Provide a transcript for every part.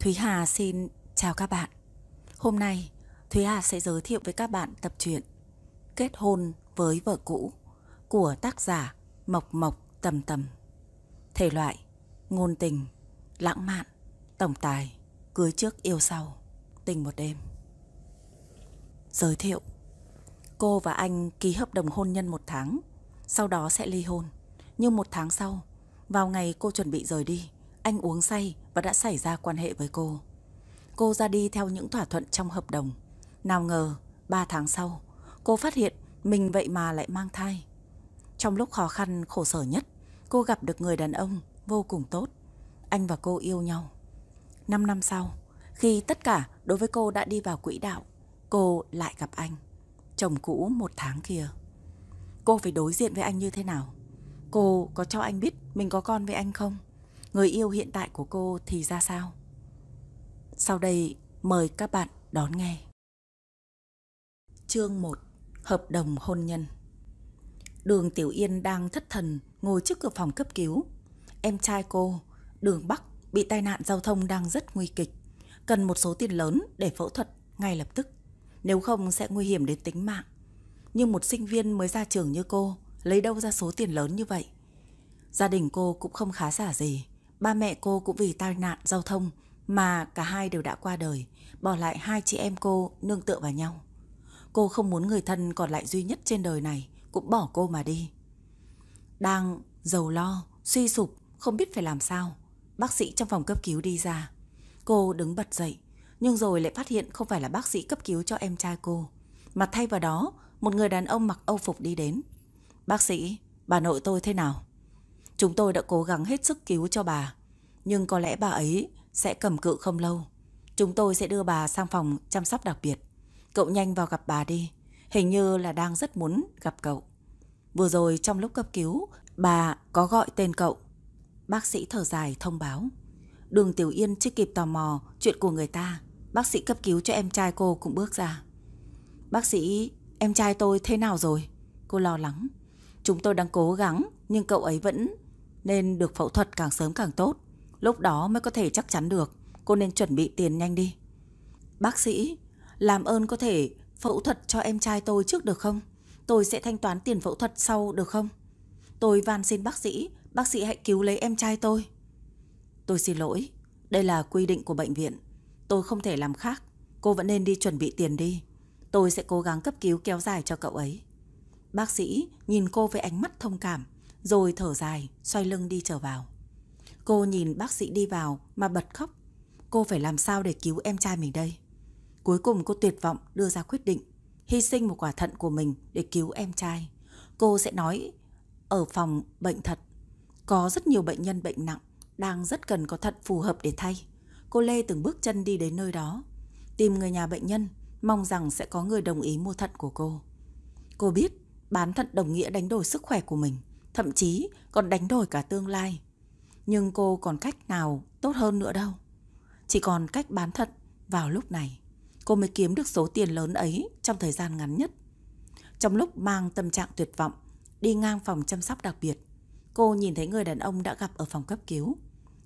Thúy Hà xin chào các bạn. Hôm nay, Thúy Hà sẽ giới thiệu với các bạn tập truyện Kết hôn với vợ cũ của tác giả Mộc Mộc Tầm Tầm. Thể loại ngôn tình, lãng mạn, tổng tài, cưới trước yêu sau, tình một đêm. Giới thiệu Cô và anh ký hợp đồng hôn nhân một tháng, sau đó sẽ ly hôn. Nhưng một tháng sau, vào ngày cô chuẩn bị rời đi, anh uống say và đã xảy ra quan hệ với cô. Cô ra đi theo những thỏa thuận trong hợp đồng. Nào ngờ, 3 tháng sau, cô phát hiện mình vậy mà lại mang thai. Trong lúc khó khăn khổ sở nhất, cô gặp được người đàn ông vô cùng tốt. Anh và cô yêu nhau. 5 năm sau, khi tất cả đối với cô đã đi vào quỹ đạo, cô lại gặp anh. Chồng cũ một tháng kia. Cô phải đối diện với anh như thế nào? Cô có cho anh biết mình có con với anh không? Người yêu hiện tại của cô thì ra sao? Sau đây mời các bạn đón nghe. Chương 1 Hợp đồng hôn nhân Đường Tiểu Yên đang thất thần ngồi trước cửa phòng cấp cứu. Em trai cô, Đường Bắc, bị tai nạn giao thông đang rất nguy kịch. Cần một số tiền lớn để phẫu thuật ngay lập tức. Nếu không sẽ nguy hiểm đến tính mạng. Nhưng một sinh viên mới ra trường như cô lấy đâu ra số tiền lớn như vậy? Gia đình cô cũng không khá giả gì. Ba mẹ cô cũng vì tai nạn giao thông mà cả hai đều đã qua đời, bỏ lại hai chị em cô nương tựa vào nhau. Cô không muốn người thân còn lại duy nhất trên đời này cũng bỏ cô mà đi. Đang giàu lo, suy sụp, không biết phải làm sao. Bác sĩ trong phòng cấp cứu đi ra. Cô đứng bật dậy, nhưng rồi lại phát hiện không phải là bác sĩ cấp cứu cho em trai cô. Mà thay vào đó, một người đàn ông mặc âu phục đi đến. Bác sĩ, bà nội tôi thế nào? Chúng tôi đã cố gắng hết sức cứu cho bà, nhưng có lẽ bà ấy sẽ cầm cự không lâu. Chúng tôi sẽ đưa bà sang phòng chăm sóc đặc biệt. Cậu nhanh vào gặp bà đi, hình như là đang rất muốn gặp cậu. Vừa rồi trong lúc cấp cứu, bà có gọi tên cậu. Bác sĩ thở dài thông báo. Đường Tiểu Yên chưa kịp tò mò chuyện của người ta. Bác sĩ cấp cứu cho em trai cô cũng bước ra. Bác sĩ, em trai tôi thế nào rồi? Cô lo lắng. Chúng tôi đang cố gắng, nhưng cậu ấy vẫn nên được phẫu thuật càng sớm càng tốt. Lúc đó mới có thể chắc chắn được. Cô nên chuẩn bị tiền nhanh đi. Bác sĩ, làm ơn có thể phẫu thuật cho em trai tôi trước được không? Tôi sẽ thanh toán tiền phẫu thuật sau được không? Tôi van xin bác sĩ, bác sĩ hãy cứu lấy em trai tôi. Tôi xin lỗi, đây là quy định của bệnh viện. Tôi không thể làm khác, cô vẫn nên đi chuẩn bị tiền đi. Tôi sẽ cố gắng cấp cứu kéo dài cho cậu ấy. Bác sĩ nhìn cô với ánh mắt thông cảm, rồi thở dài, xoay lưng đi trở vào. Cô nhìn bác sĩ đi vào mà bật khóc. Cô phải làm sao để cứu em trai mình đây? Cuối cùng cô tuyệt vọng đưa ra quyết định hy sinh một quả thận của mình để cứu em trai. Cô sẽ nói ở phòng bệnh thật có rất nhiều bệnh nhân bệnh nặng đang rất cần có thận phù hợp để thay. Cô Lê từng bước chân đi đến nơi đó, tìm người nhà bệnh nhân, mong rằng sẽ có người đồng ý mua thận của cô. Cô biết bán thận đồng nghĩa đánh đổi sức khỏe của mình, thậm chí còn đánh đổi cả tương lai. Nhưng cô còn cách nào tốt hơn nữa đâu. Chỉ còn cách bán thận vào lúc này. Cô mới kiếm được số tiền lớn ấy trong thời gian ngắn nhất. Trong lúc mang tâm trạng tuyệt vọng, đi ngang phòng chăm sóc đặc biệt, cô nhìn thấy người đàn ông đã gặp ở phòng cấp cứu.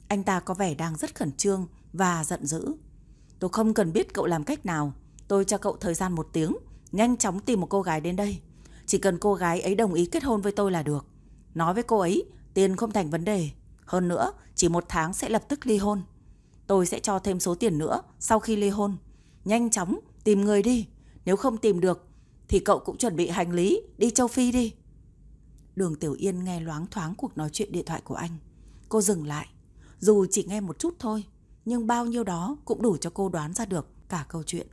Anh ta có vẻ đang rất khẩn trương và giận dữ. Tôi không cần biết cậu làm cách nào. Tôi cho cậu thời gian một tiếng, nhanh chóng tìm một cô gái đến đây. Chỉ cần cô gái ấy đồng ý kết hôn với tôi là được. Nói với cô ấy, tiền không thành vấn đề. Hơn nữa, chỉ một tháng sẽ lập tức ly hôn. Tôi sẽ cho thêm số tiền nữa sau khi ly hôn. Nhanh chóng tìm người đi. Nếu không tìm được, thì cậu cũng chuẩn bị hành lý đi châu Phi đi. Đường Tiểu Yên nghe loáng thoáng cuộc nói chuyện điện thoại của anh. Cô dừng lại. Dù chỉ nghe một chút thôi, nhưng bao nhiêu đó cũng đủ cho cô đoán ra được cả câu chuyện.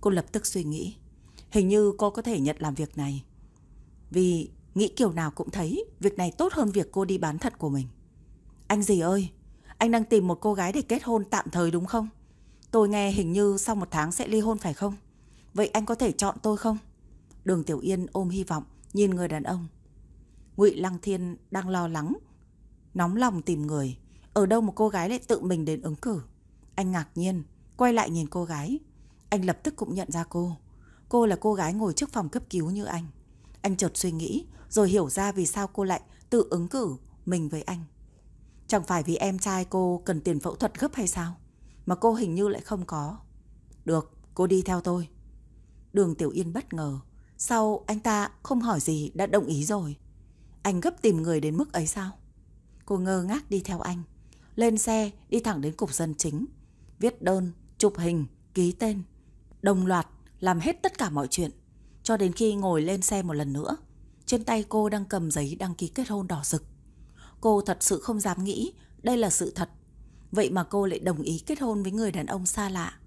Cô lập tức suy nghĩ. Hình như cô có thể nhận làm việc này. Vì nghĩ kiểu nào cũng thấy việc này tốt hơn việc cô đi bán thật của mình. Anh gì ơi, anh đang tìm một cô gái để kết hôn tạm thời đúng không? Tôi nghe hình như sau một tháng sẽ ly hôn phải không? Vậy anh có thể chọn tôi không? Đường Tiểu Yên ôm hy vọng nhìn người đàn ông. Ngụy Lăng Thiên đang lo lắng, nóng lòng tìm người. Ở đâu một cô gái lại tự mình đến ứng cử? Anh ngạc nhiên, quay lại nhìn cô gái. Anh lập tức cũng nhận ra cô. Cô là cô gái ngồi trước phòng cấp cứu như anh. Anh chợt suy nghĩ, rồi hiểu ra vì sao cô lại tự ứng cử mình với anh. Chẳng phải vì em trai cô cần tiền phẫu thuật gấp hay sao? mà cô hình như lại không có. Được, cô đi theo tôi. Đường Tiểu Yên bất ngờ. Sau anh ta không hỏi gì đã đồng ý rồi. Anh gấp tìm người đến mức ấy sao? Cô ngơ ngác đi theo anh. Lên xe đi thẳng đến cục dân chính. Viết đơn, chụp hình, ký tên. Đồng loạt làm hết tất cả mọi chuyện. Cho đến khi ngồi lên xe một lần nữa. Trên tay cô đang cầm giấy đăng ký kết hôn đỏ rực. Cô thật sự không dám nghĩ đây là sự thật. Vậy mà cô lại đồng ý kết hôn với người đàn ông xa lạ.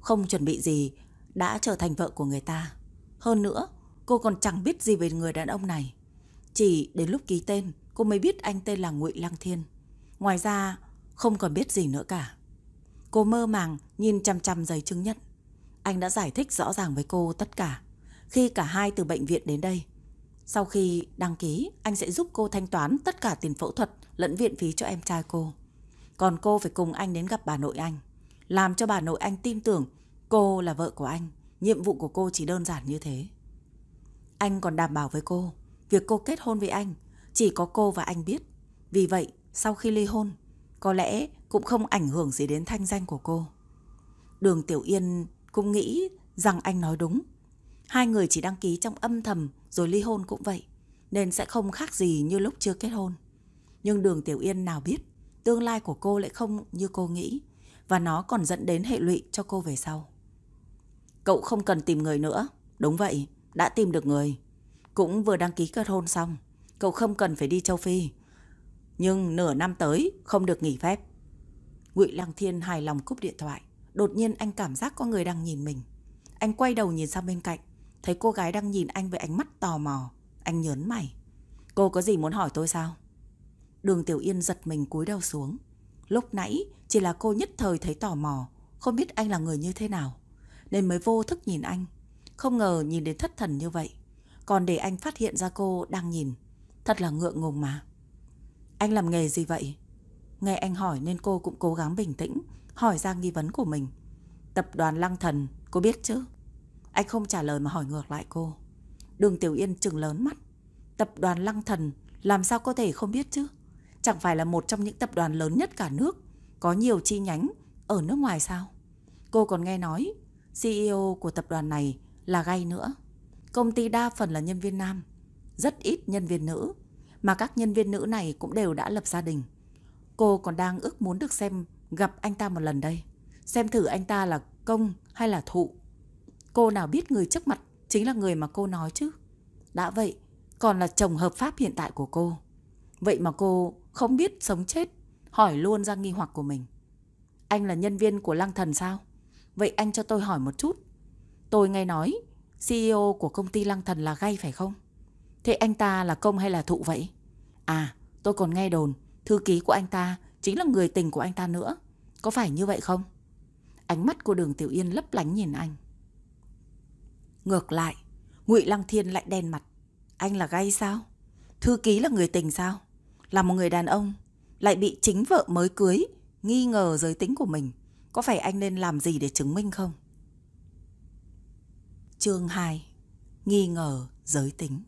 Không chuẩn bị gì, đã trở thành vợ của người ta. Hơn nữa, cô còn chẳng biết gì về người đàn ông này. Chỉ đến lúc ký tên, cô mới biết anh tên là Ngụy Lăng Thiên. Ngoài ra, không còn biết gì nữa cả. Cô mơ màng nhìn chăm chăm giấy chứng nhận. Anh đã giải thích rõ ràng với cô tất cả. Khi cả hai từ bệnh viện đến đây, sau khi đăng ký, anh sẽ giúp cô thanh toán tất cả tiền phẫu thuật lẫn viện phí cho em trai cô. Còn cô phải cùng anh đến gặp bà nội anh. Làm cho bà nội anh tin tưởng cô là vợ của anh. Nhiệm vụ của cô chỉ đơn giản như thế. Anh còn đảm bảo với cô, việc cô kết hôn với anh chỉ có cô và anh biết. Vì vậy, sau khi ly hôn, có lẽ cũng không ảnh hưởng gì đến thanh danh của cô. Đường Tiểu Yên cũng nghĩ rằng anh nói đúng. Hai người chỉ đăng ký trong âm thầm rồi ly hôn cũng vậy, nên sẽ không khác gì như lúc chưa kết hôn. Nhưng đường Tiểu Yên nào biết, tương lai của cô lại không như cô nghĩ, và nó còn dẫn đến hệ lụy cho cô về sau. Cậu không cần tìm người nữa. Đúng vậy, đã tìm được người. Cũng vừa đăng ký kết hôn xong. Cậu không cần phải đi châu Phi. Nhưng nửa năm tới không được nghỉ phép. Ngụy Lăng Thiên hài lòng cúp điện thoại. Đột nhiên anh cảm giác có người đang nhìn mình. Anh quay đầu nhìn sang bên cạnh. Thấy cô gái đang nhìn anh với ánh mắt tò mò. Anh nhớn mày. Cô có gì muốn hỏi tôi sao? Đường Tiểu Yên giật mình cúi đầu xuống. Lúc nãy chỉ là cô nhất thời thấy tò mò. Không biết anh là người như thế nào. Nên mới vô thức nhìn anh. Không ngờ nhìn đến thất thần như vậy. Còn để anh phát hiện ra cô đang nhìn. Thật là ngượng ngùng mà. Anh làm nghề gì vậy? Nghe anh hỏi nên cô cũng cố gắng bình tĩnh. Hỏi ra nghi vấn của mình. Tập đoàn Lăng Thần, cô biết chứ? Anh không trả lời mà hỏi ngược lại cô. Đường Tiểu Yên trừng lớn mắt. Tập đoàn Lăng Thần làm sao có thể không biết chứ? Chẳng phải là một trong những tập đoàn lớn nhất cả nước, có nhiều chi nhánh ở nước ngoài sao? Cô còn nghe nói CEO của tập đoàn này là gay nữa. Công ty đa phần là nhân viên nam, rất ít nhân viên nữ, mà các nhân viên nữ này cũng đều đã lập gia đình. Cô còn đang ước muốn được xem gặp anh ta một lần đây, xem thử anh ta là công hay là thụ. Cô nào biết người trước mặt chính là người mà cô nói chứ. Đã vậy, còn là chồng hợp pháp hiện tại của cô. Vậy mà cô không biết sống chết, hỏi luôn ra nghi hoặc của mình. Anh là nhân viên của Lăng Thần sao? Vậy anh cho tôi hỏi một chút. Tôi nghe nói CEO của công ty Lăng Thần là gay phải không? Thế anh ta là công hay là thụ vậy? À, tôi còn nghe đồn thư ký của anh ta chính là người tình của anh ta nữa. Có phải như vậy không? Ánh mắt của đường Tiểu Yên lấp lánh nhìn anh. Ngược lại, ngụy Lăng Thiên lại đen mặt. Anh là gay sao? Thư ký là người tình sao? Là một người đàn ông, lại bị chính vợ mới cưới, nghi ngờ giới tính của mình. Có phải anh nên làm gì để chứng minh không? Chương 2 Nghi ngờ giới tính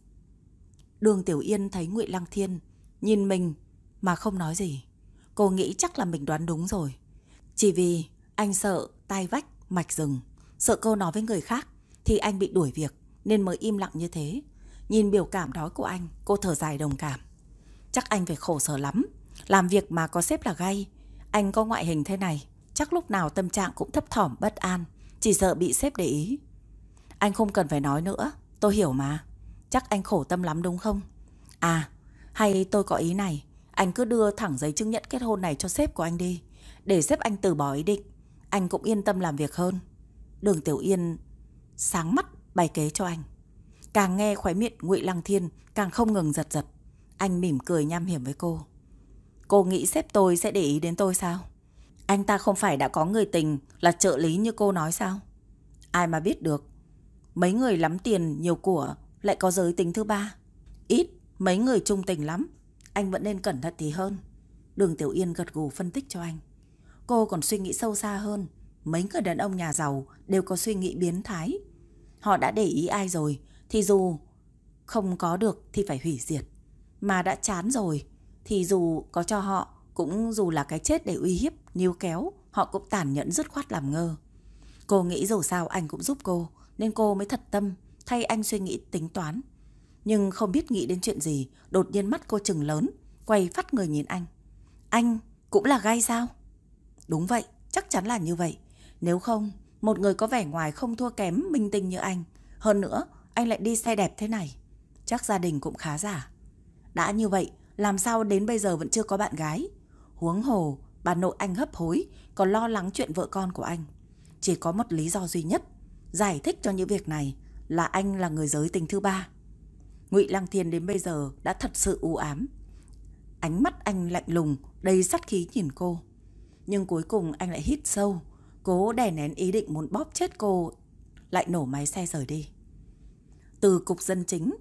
Đường Tiểu Yên thấy Ngụy Lăng Thiên nhìn mình mà không nói gì. Cô nghĩ chắc là mình đoán đúng rồi. Chỉ vì anh sợ tai vách, mạch rừng, sợ cô nói với người khác thì anh bị đuổi việc nên mới im lặng như thế. Nhìn biểu cảm đó của anh, cô thở dài đồng cảm. Chắc anh phải khổ sở lắm. Làm việc mà có sếp là gay. Anh có ngoại hình thế này, chắc lúc nào tâm trạng cũng thấp thỏm bất an, chỉ sợ bị sếp để ý. Anh không cần phải nói nữa, tôi hiểu mà. Chắc anh khổ tâm lắm đúng không? À, hay tôi có ý này, anh cứ đưa thẳng giấy chứng nhận kết hôn này cho sếp của anh đi, để sếp anh từ bỏ ý định. Anh cũng yên tâm làm việc hơn. Đường Tiểu Yên sáng mắt bày kế cho anh. Càng nghe khóe miệng Ngụy Lăng Thiên càng không ngừng giật giật. Anh mỉm cười nham hiểm với cô. Cô nghĩ sếp tôi sẽ để ý đến tôi sao? Anh ta không phải đã có người tình là trợ lý như cô nói sao? Ai mà biết được. Mấy người lắm tiền, nhiều của lại có giới tính thứ ba. Ít, mấy người trung tình lắm. Anh vẫn nên cẩn thận tí hơn. Đường Tiểu Yên gật gù phân tích cho anh. Cô còn suy nghĩ sâu xa hơn. Mấy người đàn ông nhà giàu đều có suy nghĩ biến thái. Họ đã để ý ai rồi thì dù không có được thì phải hủy diệt. Mà đã chán rồi thì dù có cho họ cũng dù là cái chết để uy hiếp, níu kéo, họ cũng tàn nhẫn dứt khoát làm ngơ. Cô nghĩ dù sao anh cũng giúp cô, nên cô mới thật tâm thay anh suy nghĩ tính toán. Nhưng không biết nghĩ đến chuyện gì, đột nhiên mắt cô chừng lớn, quay phát người nhìn anh. Anh cũng là gai sao? Đúng vậy, chắc chắn là như vậy. Nếu không, một người có vẻ ngoài không thua kém minh tinh như anh. Hơn nữa, anh lại đi xe đẹp thế này. Chắc gia đình cũng khá giả. Đã như vậy, làm sao đến bây giờ vẫn chưa có bạn gái? Huống hồ, bà nội anh hấp hối, còn lo lắng chuyện vợ con của anh. Chỉ có một lý do duy nhất, giải thích cho những việc này là anh là người giới tình thứ ba. Ngụy Lăng Thiên đến bây giờ đã thật sự u ám. Ánh mắt anh lạnh lùng, đầy sắt khí nhìn cô. Nhưng cuối cùng anh lại hít sâu, cố đè nén ý định muốn bóp chết cô, lại nổ máy xe rời đi. Từ cục dân chính,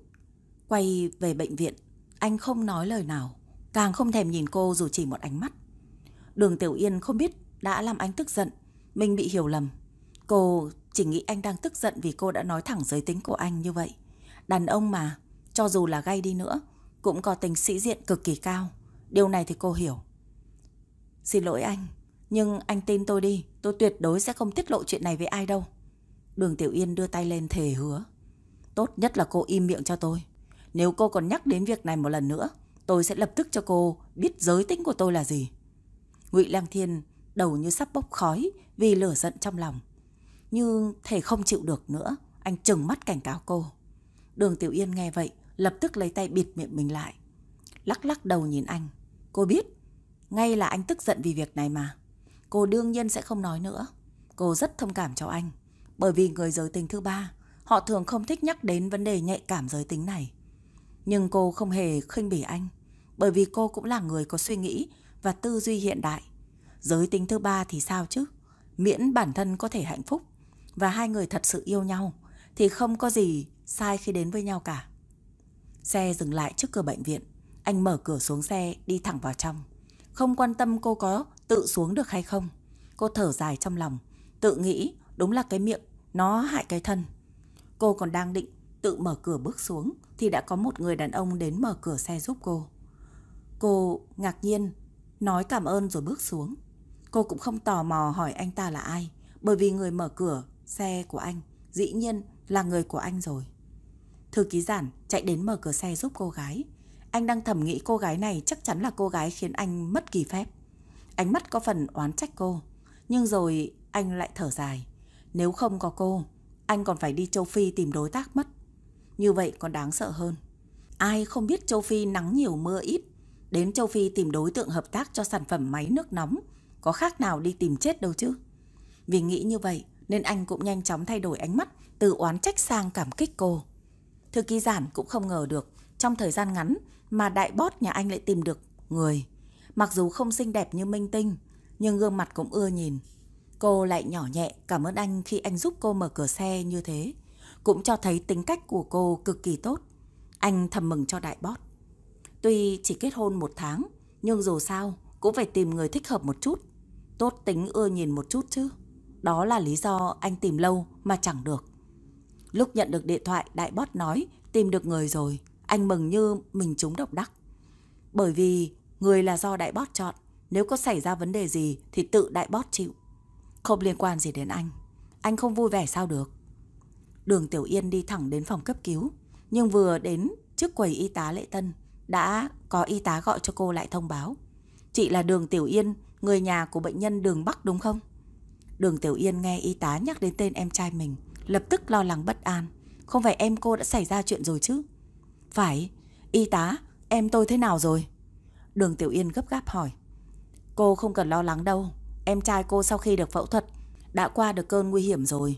quay về bệnh viện, anh không nói lời nào, càng không thèm nhìn cô dù chỉ một ánh mắt. Đường Tiểu Yên không biết đã làm anh tức giận, mình bị hiểu lầm. Cô chỉ nghĩ anh đang tức giận vì cô đã nói thẳng giới tính của anh như vậy. Đàn ông mà, cho dù là gay đi nữa, cũng có tính sĩ diện cực kỳ cao. Điều này thì cô hiểu. Xin lỗi anh, nhưng anh tin tôi đi, tôi tuyệt đối sẽ không tiết lộ chuyện này với ai đâu. Đường Tiểu Yên đưa tay lên thề hứa. Tốt nhất là cô im miệng cho tôi. Nếu cô còn nhắc đến việc này một lần nữa, tôi sẽ lập tức cho cô biết giới tính của tôi là gì. Ngụy Lăng Thiên đầu như sắp bốc khói vì lửa giận trong lòng. Nhưng thể không chịu được nữa, anh trừng mắt cảnh cáo cô. Đường Tiểu Yên nghe vậy, lập tức lấy tay bịt miệng mình lại. Lắc lắc đầu nhìn anh. Cô biết, ngay là anh tức giận vì việc này mà. Cô đương nhiên sẽ không nói nữa. Cô rất thông cảm cho anh. Bởi vì người giới tính thứ ba, họ thường không thích nhắc đến vấn đề nhạy cảm giới tính này. Nhưng cô không hề khinh bỉ anh. Bởi vì cô cũng là người có suy nghĩ và tư duy hiện đại. Giới tính thứ ba thì sao chứ? Miễn bản thân có thể hạnh phúc và hai người thật sự yêu nhau thì không có gì sai khi đến với nhau cả. Xe dừng lại trước cửa bệnh viện. Anh mở cửa xuống xe đi thẳng vào trong. Không quan tâm cô có tự xuống được hay không. Cô thở dài trong lòng. Tự nghĩ đúng là cái miệng nó hại cái thân. Cô còn đang định tự mở cửa bước xuống thì đã có một người đàn ông đến mở cửa xe giúp cô. Cô ngạc nhiên, nói cảm ơn rồi bước xuống. Cô cũng không tò mò hỏi anh ta là ai, bởi vì người mở cửa xe của anh dĩ nhiên là người của anh rồi. Thư ký giản chạy đến mở cửa xe giúp cô gái. Anh đang thầm nghĩ cô gái này chắc chắn là cô gái khiến anh mất kỳ phép. Ánh mắt có phần oán trách cô. Nhưng rồi anh lại thở dài. Nếu không có cô, anh còn phải đi châu Phi tìm đối tác mất. Như vậy còn đáng sợ hơn. Ai không biết châu Phi nắng nhiều mưa ít. Đến châu Phi tìm đối tượng hợp tác cho sản phẩm máy nước nóng. Có khác nào đi tìm chết đâu chứ. Vì nghĩ như vậy nên anh cũng nhanh chóng thay đổi ánh mắt từ oán trách sang cảm kích cô. Thư ký giản cũng không ngờ được trong thời gian ngắn mà đại bót nhà anh lại tìm được người. Mặc dù không xinh đẹp như minh tinh, nhưng gương mặt cũng ưa nhìn. Cô lại nhỏ nhẹ cảm ơn anh khi anh giúp cô mở cửa xe như thế. Cũng cho thấy tính cách của cô cực kỳ tốt. Anh thầm mừng cho đại bót. Tuy chỉ kết hôn một tháng, nhưng dù sao cũng phải tìm người thích hợp một chút. Tốt tính ưa nhìn một chút chứ. Đó là lý do anh tìm lâu mà chẳng được. Lúc nhận được điện thoại, đại bót nói tìm được người rồi. Anh mừng như mình trúng độc đắc. Bởi vì người là do đại bót chọn. Nếu có xảy ra vấn đề gì thì tự đại bót chịu. Không liên quan gì đến anh. Anh không vui vẻ sao được. Đường Tiểu Yên đi thẳng đến phòng cấp cứu. Nhưng vừa đến trước quầy y tá lễ tân, đã có y tá gọi cho cô lại thông báo. Chị là Đường Tiểu Yên, người nhà của bệnh nhân Đường Bắc đúng không? Đường Tiểu Yên nghe y tá nhắc đến tên em trai mình, lập tức lo lắng bất an. Không phải em cô đã xảy ra chuyện rồi chứ? Phải, y tá, em tôi thế nào rồi? Đường Tiểu Yên gấp gáp hỏi. Cô không cần lo lắng đâu, em trai cô sau khi được phẫu thuật đã qua được cơn nguy hiểm rồi.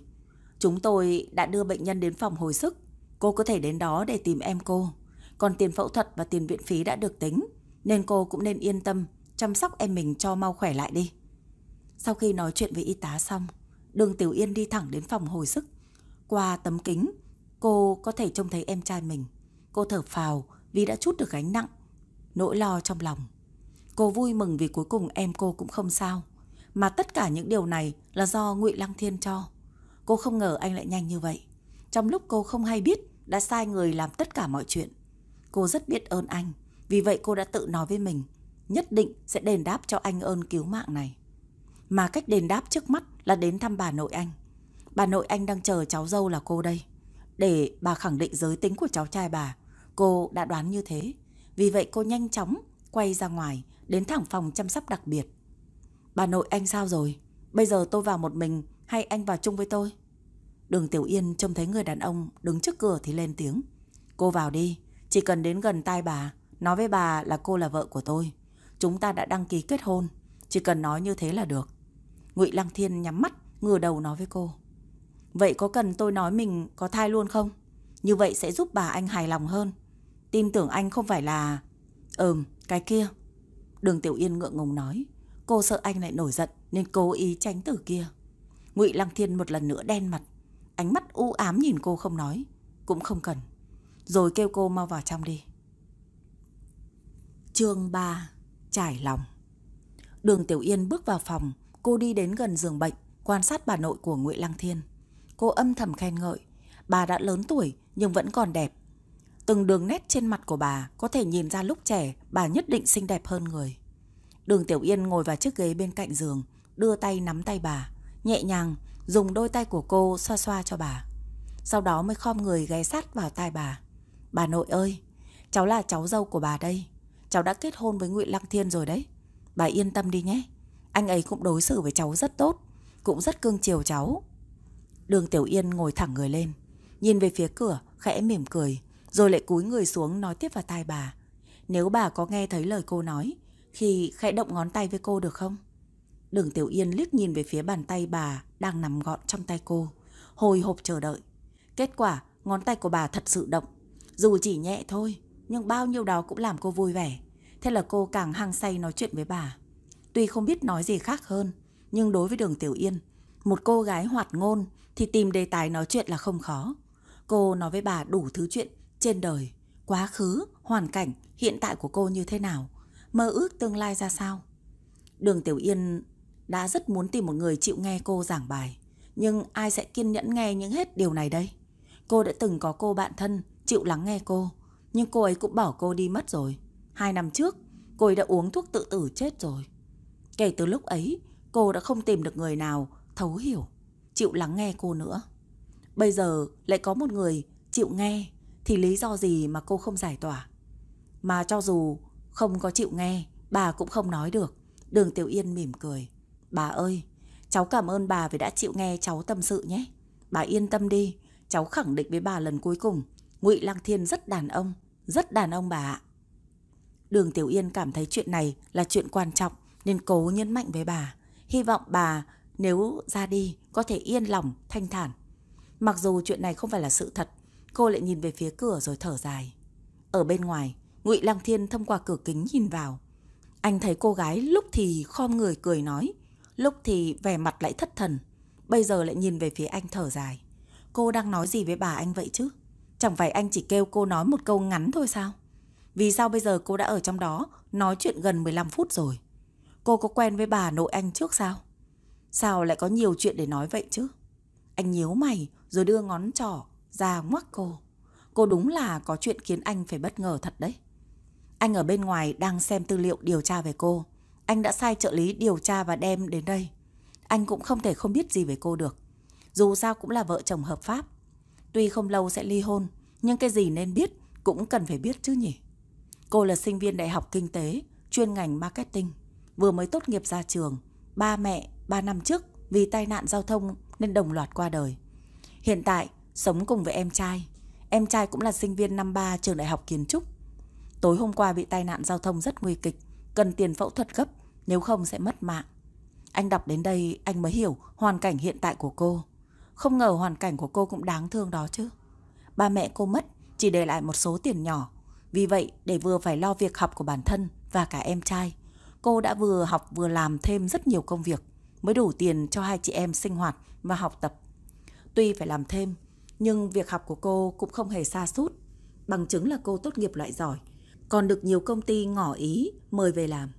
Chúng tôi đã đưa bệnh nhân đến phòng hồi sức. Cô có thể đến đó để tìm em cô. Còn tiền phẫu thuật và tiền viện phí đã được tính, nên cô cũng nên yên tâm chăm sóc em mình cho mau khỏe lại đi. Sau khi nói chuyện với y tá xong, đường Tiểu Yên đi thẳng đến phòng hồi sức. Qua tấm kính, cô có thể trông thấy em trai mình. Cô thở phào vì đã chút được gánh nặng, nỗi lo trong lòng. Cô vui mừng vì cuối cùng em cô cũng không sao. Mà tất cả những điều này là do Ngụy Lăng Thiên cho. Cô không ngờ anh lại nhanh như vậy. Trong lúc cô không hay biết đã sai người làm tất cả mọi chuyện. Cô rất biết ơn anh. Vì vậy cô đã tự nói với mình. nhất định sẽ đền đáp cho anh ơn cứu mạng này. Mà cách đền đáp trước mắt là đến thăm bà nội anh. Bà nội anh đang chờ cháu dâu là cô đây. Để bà khẳng định giới tính của cháu trai bà, cô đã đoán như thế. Vì vậy cô nhanh chóng quay ra ngoài, đến thẳng phòng chăm sóc đặc biệt. Bà nội anh sao rồi? Bây giờ tôi vào một mình hay anh vào chung với tôi? Đường Tiểu Yên trông thấy người đàn ông đứng trước cửa thì lên tiếng. Cô vào đi, chỉ cần đến gần tai bà, nói với bà là cô là vợ của tôi. Chúng ta đã đăng ký kết hôn, chỉ cần nói như thế là được. Ngụy Lăng Thiên nhắm mắt, ngửa đầu nói với cô. Vậy có cần tôi nói mình có thai luôn không? Như vậy sẽ giúp bà anh hài lòng hơn. Tin tưởng anh không phải là... Ừm, cái kia. Đường Tiểu Yên ngượng ngùng nói. Cô sợ anh lại nổi giận nên cố ý tránh từ kia. Ngụy Lăng Thiên một lần nữa đen mặt. Ánh mắt u ám nhìn cô không nói. Cũng không cần. Rồi kêu cô mau vào trong đi. Chương 3 Trải lòng Đường Tiểu Yên bước vào phòng, cô đi đến gần giường bệnh, quan sát bà nội của Ngụy Lăng Thiên. Cô âm thầm khen ngợi, bà đã lớn tuổi nhưng vẫn còn đẹp. Từng đường nét trên mặt của bà có thể nhìn ra lúc trẻ bà nhất định xinh đẹp hơn người. Đường Tiểu Yên ngồi vào chiếc ghế bên cạnh giường, đưa tay nắm tay bà, nhẹ nhàng dùng đôi tay của cô xoa xoa cho bà. Sau đó mới khom người ghé sát vào tai bà. Bà nội ơi, cháu là cháu dâu của bà đây. Cháu đã kết hôn với Ngụy Lăng Thiên rồi đấy. Bà yên tâm đi nhé. Anh ấy cũng đối xử với cháu rất tốt, cũng rất cưng chiều cháu. Đường Tiểu Yên ngồi thẳng người lên, nhìn về phía cửa, khẽ mỉm cười, rồi lại cúi người xuống nói tiếp vào tai bà. Nếu bà có nghe thấy lời cô nói, thì khẽ động ngón tay với cô được không? Đường Tiểu Yên liếc nhìn về phía bàn tay bà đang nằm gọn trong tay cô, hồi hộp chờ đợi. Kết quả, ngón tay của bà thật sự động. Dù chỉ nhẹ thôi, nhưng bao nhiêu đó cũng làm cô vui vẻ. Thế là cô càng hăng say nói chuyện với bà. Tuy không biết nói gì khác hơn, nhưng đối với đường Tiểu Yên, một cô gái hoạt ngôn thì tìm đề tài nói chuyện là không khó. Cô nói với bà đủ thứ chuyện trên đời, quá khứ, hoàn cảnh, hiện tại của cô như thế nào, mơ ước tương lai ra sao. Đường Tiểu Yên đã rất muốn tìm một người chịu nghe cô giảng bài, nhưng ai sẽ kiên nhẫn nghe những hết điều này đây? Cô đã từng có cô bạn thân chịu lắng nghe cô, nhưng cô ấy cũng bỏ cô đi mất rồi. Hai năm trước, cô ấy đã uống thuốc tự tử chết rồi. Kể từ lúc ấy, cô đã không tìm được người nào thấu hiểu, chịu lắng nghe cô nữa. Bây giờ lại có một người chịu nghe, thì lý do gì mà cô không giải tỏa? Mà cho dù không có chịu nghe, bà cũng không nói được. Đường Tiểu Yên mỉm cười. Bà ơi, cháu cảm ơn bà vì đã chịu nghe cháu tâm sự nhé. Bà yên tâm đi, cháu khẳng định với bà lần cuối cùng, Ngụy Lăng Thiên rất đàn ông, rất đàn ông bà ạ. Đường Tiểu Yên cảm thấy chuyện này là chuyện quan trọng nên cố nhấn mạnh với bà. Hy vọng bà nếu ra đi có thể yên lòng, thanh thản. Mặc dù chuyện này không phải là sự thật, cô lại nhìn về phía cửa rồi thở dài. Ở bên ngoài, Ngụy Lăng Thiên thông qua cửa kính nhìn vào. Anh thấy cô gái lúc thì khom người cười nói, lúc thì vẻ mặt lại thất thần. Bây giờ lại nhìn về phía anh thở dài. Cô đang nói gì với bà anh vậy chứ? Chẳng phải anh chỉ kêu cô nói một câu ngắn thôi sao? Vì sao bây giờ cô đã ở trong đó nói chuyện gần 15 phút rồi? Cô có quen với bà nội anh trước sao? Sao lại có nhiều chuyện để nói vậy chứ? Anh nhíu mày rồi đưa ngón trỏ ra ngoắc cô. Cô đúng là có chuyện khiến anh phải bất ngờ thật đấy. Anh ở bên ngoài đang xem tư liệu điều tra về cô. Anh đã sai trợ lý điều tra và đem đến đây. Anh cũng không thể không biết gì về cô được. Dù sao cũng là vợ chồng hợp pháp. Tuy không lâu sẽ ly hôn, nhưng cái gì nên biết cũng cần phải biết chứ nhỉ. Cô là sinh viên đại học kinh tế, chuyên ngành marketing. Vừa mới tốt nghiệp ra trường, ba mẹ ba năm trước vì tai nạn giao thông nên đồng loạt qua đời. Hiện tại, sống cùng với em trai. Em trai cũng là sinh viên năm ba trường đại học kiến trúc. Tối hôm qua bị tai nạn giao thông rất nguy kịch, cần tiền phẫu thuật gấp, nếu không sẽ mất mạng. Anh đọc đến đây anh mới hiểu hoàn cảnh hiện tại của cô. Không ngờ hoàn cảnh của cô cũng đáng thương đó chứ. Ba mẹ cô mất, chỉ để lại một số tiền nhỏ. Vì vậy, để vừa phải lo việc học của bản thân và cả em trai, cô đã vừa học vừa làm thêm rất nhiều công việc mới đủ tiền cho hai chị em sinh hoạt và học tập. Tuy phải làm thêm, nhưng việc học của cô cũng không hề xa sút Bằng chứng là cô tốt nghiệp loại giỏi, còn được nhiều công ty ngỏ ý mời về làm.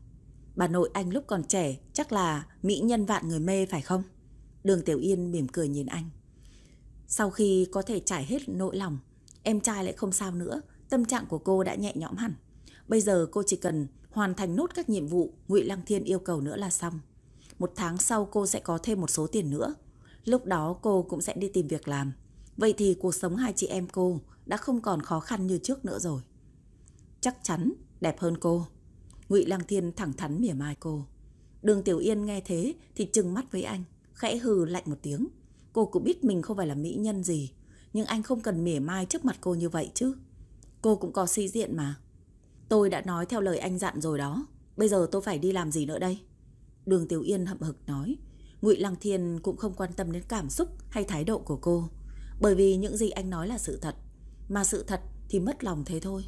Bà nội anh lúc còn trẻ chắc là mỹ nhân vạn người mê phải không? Đường Tiểu Yên mỉm cười nhìn anh. Sau khi có thể trải hết nỗi lòng, em trai lại không sao nữa, tâm trạng của cô đã nhẹ nhõm hẳn. Bây giờ cô chỉ cần hoàn thành nốt các nhiệm vụ Ngụy Lăng Thiên yêu cầu nữa là xong. Một tháng sau cô sẽ có thêm một số tiền nữa. Lúc đó cô cũng sẽ đi tìm việc làm. Vậy thì cuộc sống hai chị em cô đã không còn khó khăn như trước nữa rồi. Chắc chắn đẹp hơn cô. Ngụy Lăng Thiên thẳng thắn mỉa mai cô. Đường Tiểu Yên nghe thế thì trừng mắt với anh, khẽ hừ lạnh một tiếng. Cô cũng biết mình không phải là mỹ nhân gì, nhưng anh không cần mỉa mai trước mặt cô như vậy chứ. Cô cũng có sĩ diện mà. Tôi đã nói theo lời anh dặn rồi đó. Bây giờ tôi phải đi làm gì nữa đây? Đường Tiểu Yên hậm hực nói. Ngụy Lăng Thiên cũng không quan tâm đến cảm xúc hay thái độ của cô. Bởi vì những gì anh nói là sự thật. Mà sự thật thì mất lòng thế thôi.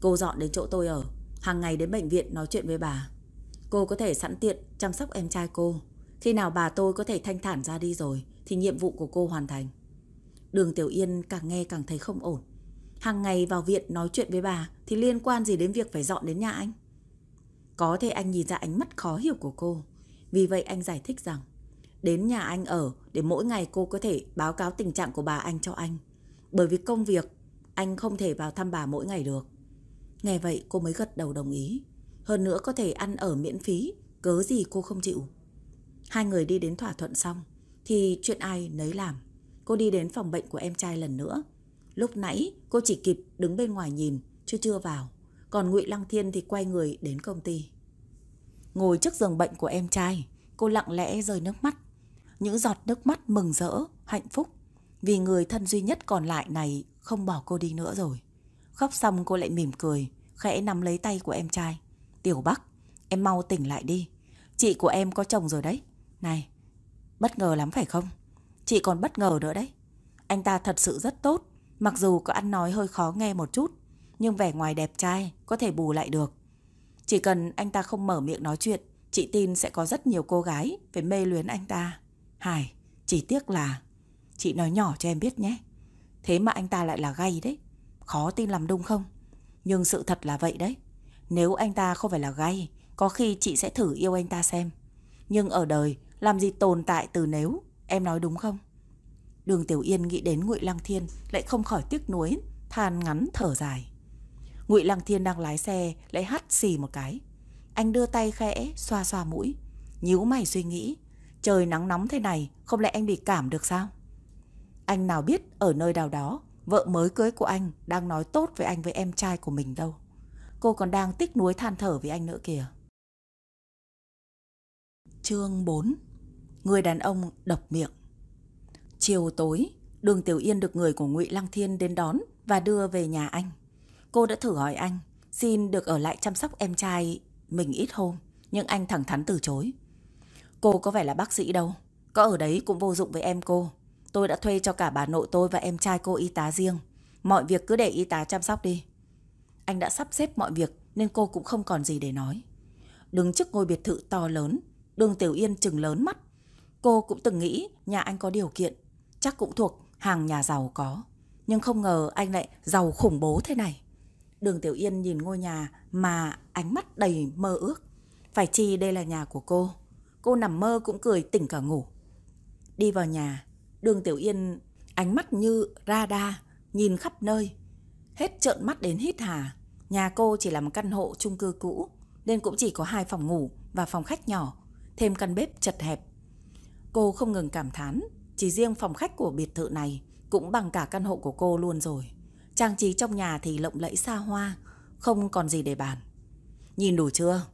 Cô dọn đến chỗ tôi ở. Hàng ngày đến bệnh viện nói chuyện với bà. Cô có thể sẵn tiện chăm sóc em trai cô. Khi nào bà tôi có thể thanh thản ra đi rồi, thì nhiệm vụ của cô hoàn thành. Đường Tiểu Yên càng nghe càng thấy không ổn. Hàng ngày vào viện nói chuyện với bà, thì liên quan gì đến việc phải dọn đến nhà anh? Có thể anh nhìn ra ánh mắt khó hiểu của cô. Vì vậy anh giải thích rằng đến nhà anh ở để mỗi ngày cô có thể báo cáo tình trạng của bà anh cho anh. Bởi vì công việc, anh không thể vào thăm bà mỗi ngày được. Nghe vậy cô mới gật đầu đồng ý. Hơn nữa có thể ăn ở miễn phí, cớ gì cô không chịu. Hai người đi đến thỏa thuận xong, thì chuyện ai nấy làm. Cô đi đến phòng bệnh của em trai lần nữa. Lúc nãy cô chỉ kịp đứng bên ngoài nhìn, chứ chưa vào. Còn Ngụy Lăng Thiên thì quay người đến công ty. Ngồi trước giường bệnh của em trai, cô lặng lẽ rơi nước mắt. Những giọt nước mắt mừng rỡ, hạnh phúc. Vì người thân duy nhất còn lại này không bỏ cô đi nữa rồi. Khóc xong cô lại mỉm cười, khẽ nắm lấy tay của em trai. Tiểu Bắc, em mau tỉnh lại đi. Chị của em có chồng rồi đấy. Này, bất ngờ lắm phải không? Chị còn bất ngờ nữa đấy. Anh ta thật sự rất tốt, mặc dù có ăn nói hơi khó nghe một chút, nhưng vẻ ngoài đẹp trai có thể bù lại được. Chỉ cần anh ta không mở miệng nói chuyện, chị tin sẽ có rất nhiều cô gái phải mê luyến anh ta. Hải, chỉ tiếc là chị nói nhỏ cho em biết nhé. Thế mà anh ta lại là gay đấy. Khó tin làm đúng không? Nhưng sự thật là vậy đấy. Nếu anh ta không phải là gay, có khi chị sẽ thử yêu anh ta xem. Nhưng ở đời, làm gì tồn tại từ nếu, em nói đúng không? Đường Tiểu Yên nghĩ đến Ngụy Lăng Thiên lại không khỏi tiếc nuối, than ngắn thở dài. Ngụy Lăng Thiên đang lái xe lại hắt xì một cái. Anh đưa tay khẽ xoa xoa mũi, nhíu mày suy nghĩ, trời nắng nóng thế này, không lẽ anh bị cảm được sao? Anh nào biết ở nơi nào đó, vợ mới cưới của anh đang nói tốt với anh với em trai của mình đâu. Cô còn đang tích nuối than thở với anh nữa kìa. Chương 4 Người đàn ông độc miệng Chiều tối, đường Tiểu Yên được người của ngụy Lăng Thiên đến đón và đưa về nhà anh. Cô đã thử hỏi anh, xin được ở lại chăm sóc em trai mình ít hôm, nhưng anh thẳng thắn từ chối. Cô có vẻ là bác sĩ đâu, có ở đấy cũng vô dụng với em cô. Tôi đã thuê cho cả bà nội tôi và em trai cô y tá riêng. Mọi việc cứ để y tá chăm sóc đi. Anh đã sắp xếp mọi việc nên cô cũng không còn gì để nói. Đứng trước ngôi biệt thự to lớn, đường Tiểu Yên chừng lớn mắt. Cô cũng từng nghĩ nhà anh có điều kiện, chắc cũng thuộc hàng nhà giàu có. Nhưng không ngờ anh lại giàu khủng bố thế này. Đường Tiểu Yên nhìn ngôi nhà mà ánh mắt đầy mơ ước. Phải chi đây là nhà của cô. Cô nằm mơ cũng cười tỉnh cả ngủ. Đi vào nhà, đường Tiểu Yên ánh mắt như radar, nhìn khắp nơi. Hết trợn mắt đến hít hà. Nhà cô chỉ là một căn hộ chung cư cũ, nên cũng chỉ có hai phòng ngủ và phòng khách nhỏ, thêm căn bếp chật hẹp. Cô không ngừng cảm thán, chỉ riêng phòng khách của biệt thự này cũng bằng cả căn hộ của cô luôn rồi. Trang trí trong nhà thì lộng lẫy xa hoa, không còn gì để bàn. Nhìn đủ chưa?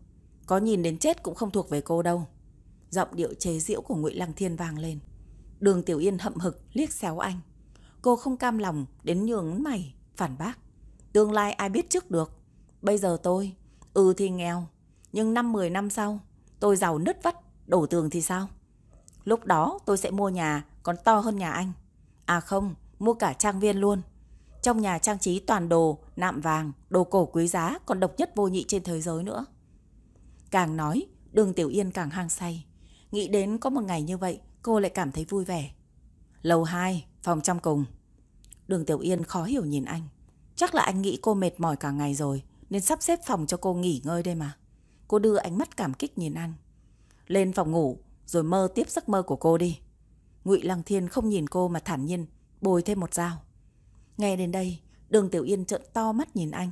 Có nhìn đến chết cũng không thuộc về cô đâu. Giọng điệu chế giễu của Ngụy Lăng Thiên vang lên. Đường Tiểu Yên hậm hực liếc xéo anh. Cô không cam lòng đến nhường mày, phản bác. Tương lai ai biết trước được. Bây giờ tôi, ừ thì nghèo, nhưng năm 10 năm sau, tôi giàu nứt vắt, đổ tường thì sao? Lúc đó tôi sẽ mua nhà còn to hơn nhà anh. À không, mua cả trang viên luôn. Trong nhà trang trí toàn đồ, nạm vàng, đồ cổ quý giá còn độc nhất vô nhị trên thế giới nữa. Càng nói, đường Tiểu Yên càng hang say. Nghĩ đến có một ngày như vậy, cô lại cảm thấy vui vẻ. Lầu 2, phòng trong cùng. Đường Tiểu Yên khó hiểu nhìn anh. Chắc là anh nghĩ cô mệt mỏi cả ngày rồi, nên sắp xếp phòng cho cô nghỉ ngơi đây mà. Cô đưa ánh mắt cảm kích nhìn anh. Lên phòng ngủ, rồi mơ tiếp giấc mơ của cô đi. Ngụy Lăng Thiên không nhìn cô mà thản nhiên, bồi thêm một dao. Nghe đến đây, đường Tiểu Yên trợn to mắt nhìn anh.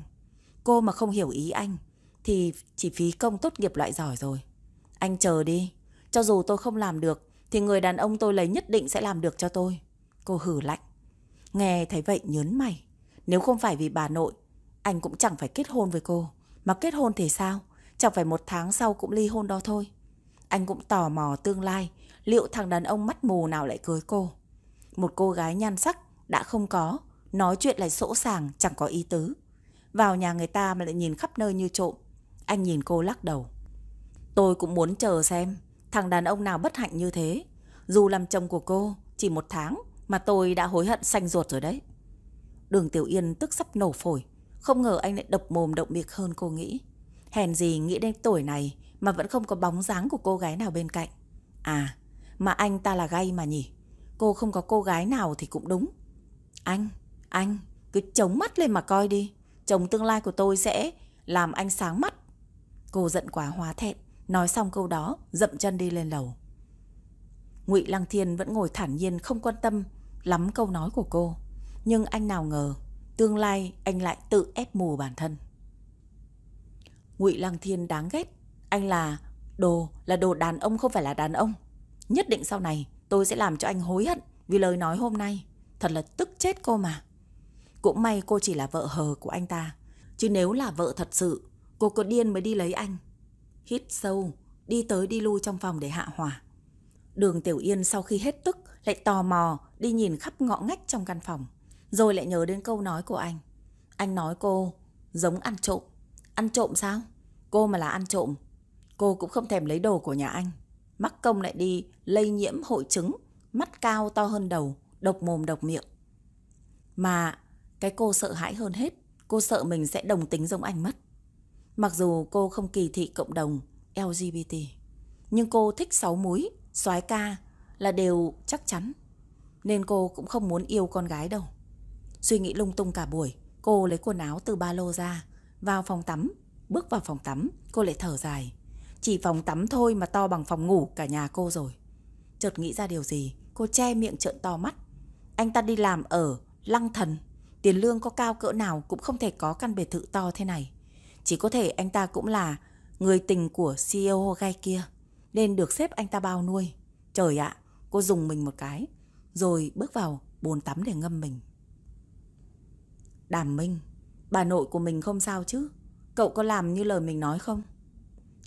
Cô mà không hiểu ý anh, thì chỉ phí công tốt nghiệp loại giỏi rồi. Anh chờ đi, cho dù tôi không làm được thì người đàn ông tôi lấy nhất định sẽ làm được cho tôi. Cô hử lạnh. Nghe thấy vậy nhớn mày. Nếu không phải vì bà nội, anh cũng chẳng phải kết hôn với cô. Mà kết hôn thì sao? Chẳng phải một tháng sau cũng ly hôn đó thôi. Anh cũng tò mò tương lai, liệu thằng đàn ông mắt mù nào lại cưới cô. Một cô gái nhan sắc đã không có, nói chuyện lại sỗ sàng, chẳng có ý tứ. Vào nhà người ta mà lại nhìn khắp nơi như trộm. Anh nhìn cô lắc đầu. Tôi cũng muốn chờ xem thằng đàn ông nào bất hạnh như thế. Dù làm chồng của cô chỉ một tháng mà tôi đã hối hận xanh ruột rồi đấy. Đường Tiểu Yên tức sắp nổ phổi. Không ngờ anh lại độc mồm động miệng hơn cô nghĩ. Hèn gì nghĩ đến tuổi này mà vẫn không có bóng dáng của cô gái nào bên cạnh. À, mà anh ta là gay mà nhỉ? Cô không có cô gái nào thì cũng đúng. Anh, anh, cứ chống mắt lên mà coi đi. Chồng tương lai của tôi sẽ làm anh sáng mắt. Cô giận quá hóa thẹn, nói xong câu đó, dậm chân đi lên lầu. Ngụy Lăng Thiên vẫn ngồi thản nhiên không quan tâm lắm câu nói của cô. Nhưng anh nào ngờ, tương lai anh lại tự ép mù bản thân. Ngụy Lăng Thiên đáng ghét. Anh là đồ, là đồ đàn ông không phải là đàn ông. Nhất định sau này tôi sẽ làm cho anh hối hận vì lời nói hôm nay. Thật là tức chết cô mà. Cũng may cô chỉ là vợ hờ của anh ta. Chứ nếu là vợ thật sự, cô có điên mới đi lấy anh. Hít sâu, đi tới đi lui trong phòng để hạ hỏa. Đường Tiểu Yên sau khi hết tức lại tò mò đi nhìn khắp ngõ ngách trong căn phòng. Rồi lại nhớ đến câu nói của anh. Anh nói cô giống ăn trộm. Ăn trộm sao? Cô mà là ăn trộm. Cô cũng không thèm lấy đồ của nhà anh. Mắc công lại đi lây nhiễm hội chứng. Mắt cao to hơn đầu, độc mồm độc miệng. Mà cái cô sợ hãi hơn hết. Cô sợ mình sẽ đồng tính giống anh mất. Mặc dù cô không kỳ thị cộng đồng LGBT. Nhưng cô thích sáu múi, soái ca là đều chắc chắn. Nên cô cũng không muốn yêu con gái đâu. Suy nghĩ lung tung cả buổi, cô lấy quần áo từ ba lô ra, vào phòng tắm, bước vào phòng tắm, cô lại thở dài. Chỉ phòng tắm thôi mà to bằng phòng ngủ cả nhà cô rồi. Chợt nghĩ ra điều gì, cô che miệng trợn to mắt. Anh ta đi làm ở Lăng Thần, tiền lương có cao cỡ nào cũng không thể có căn biệt thự to thế này. Chỉ có thể anh ta cũng là người tình của CEO gai kia, nên được xếp anh ta bao nuôi. Trời ạ, cô dùng mình một cái, rồi bước vào bồn tắm để ngâm mình. Đàm Minh, bà nội của mình không sao chứ? Cậu có làm như lời mình nói không?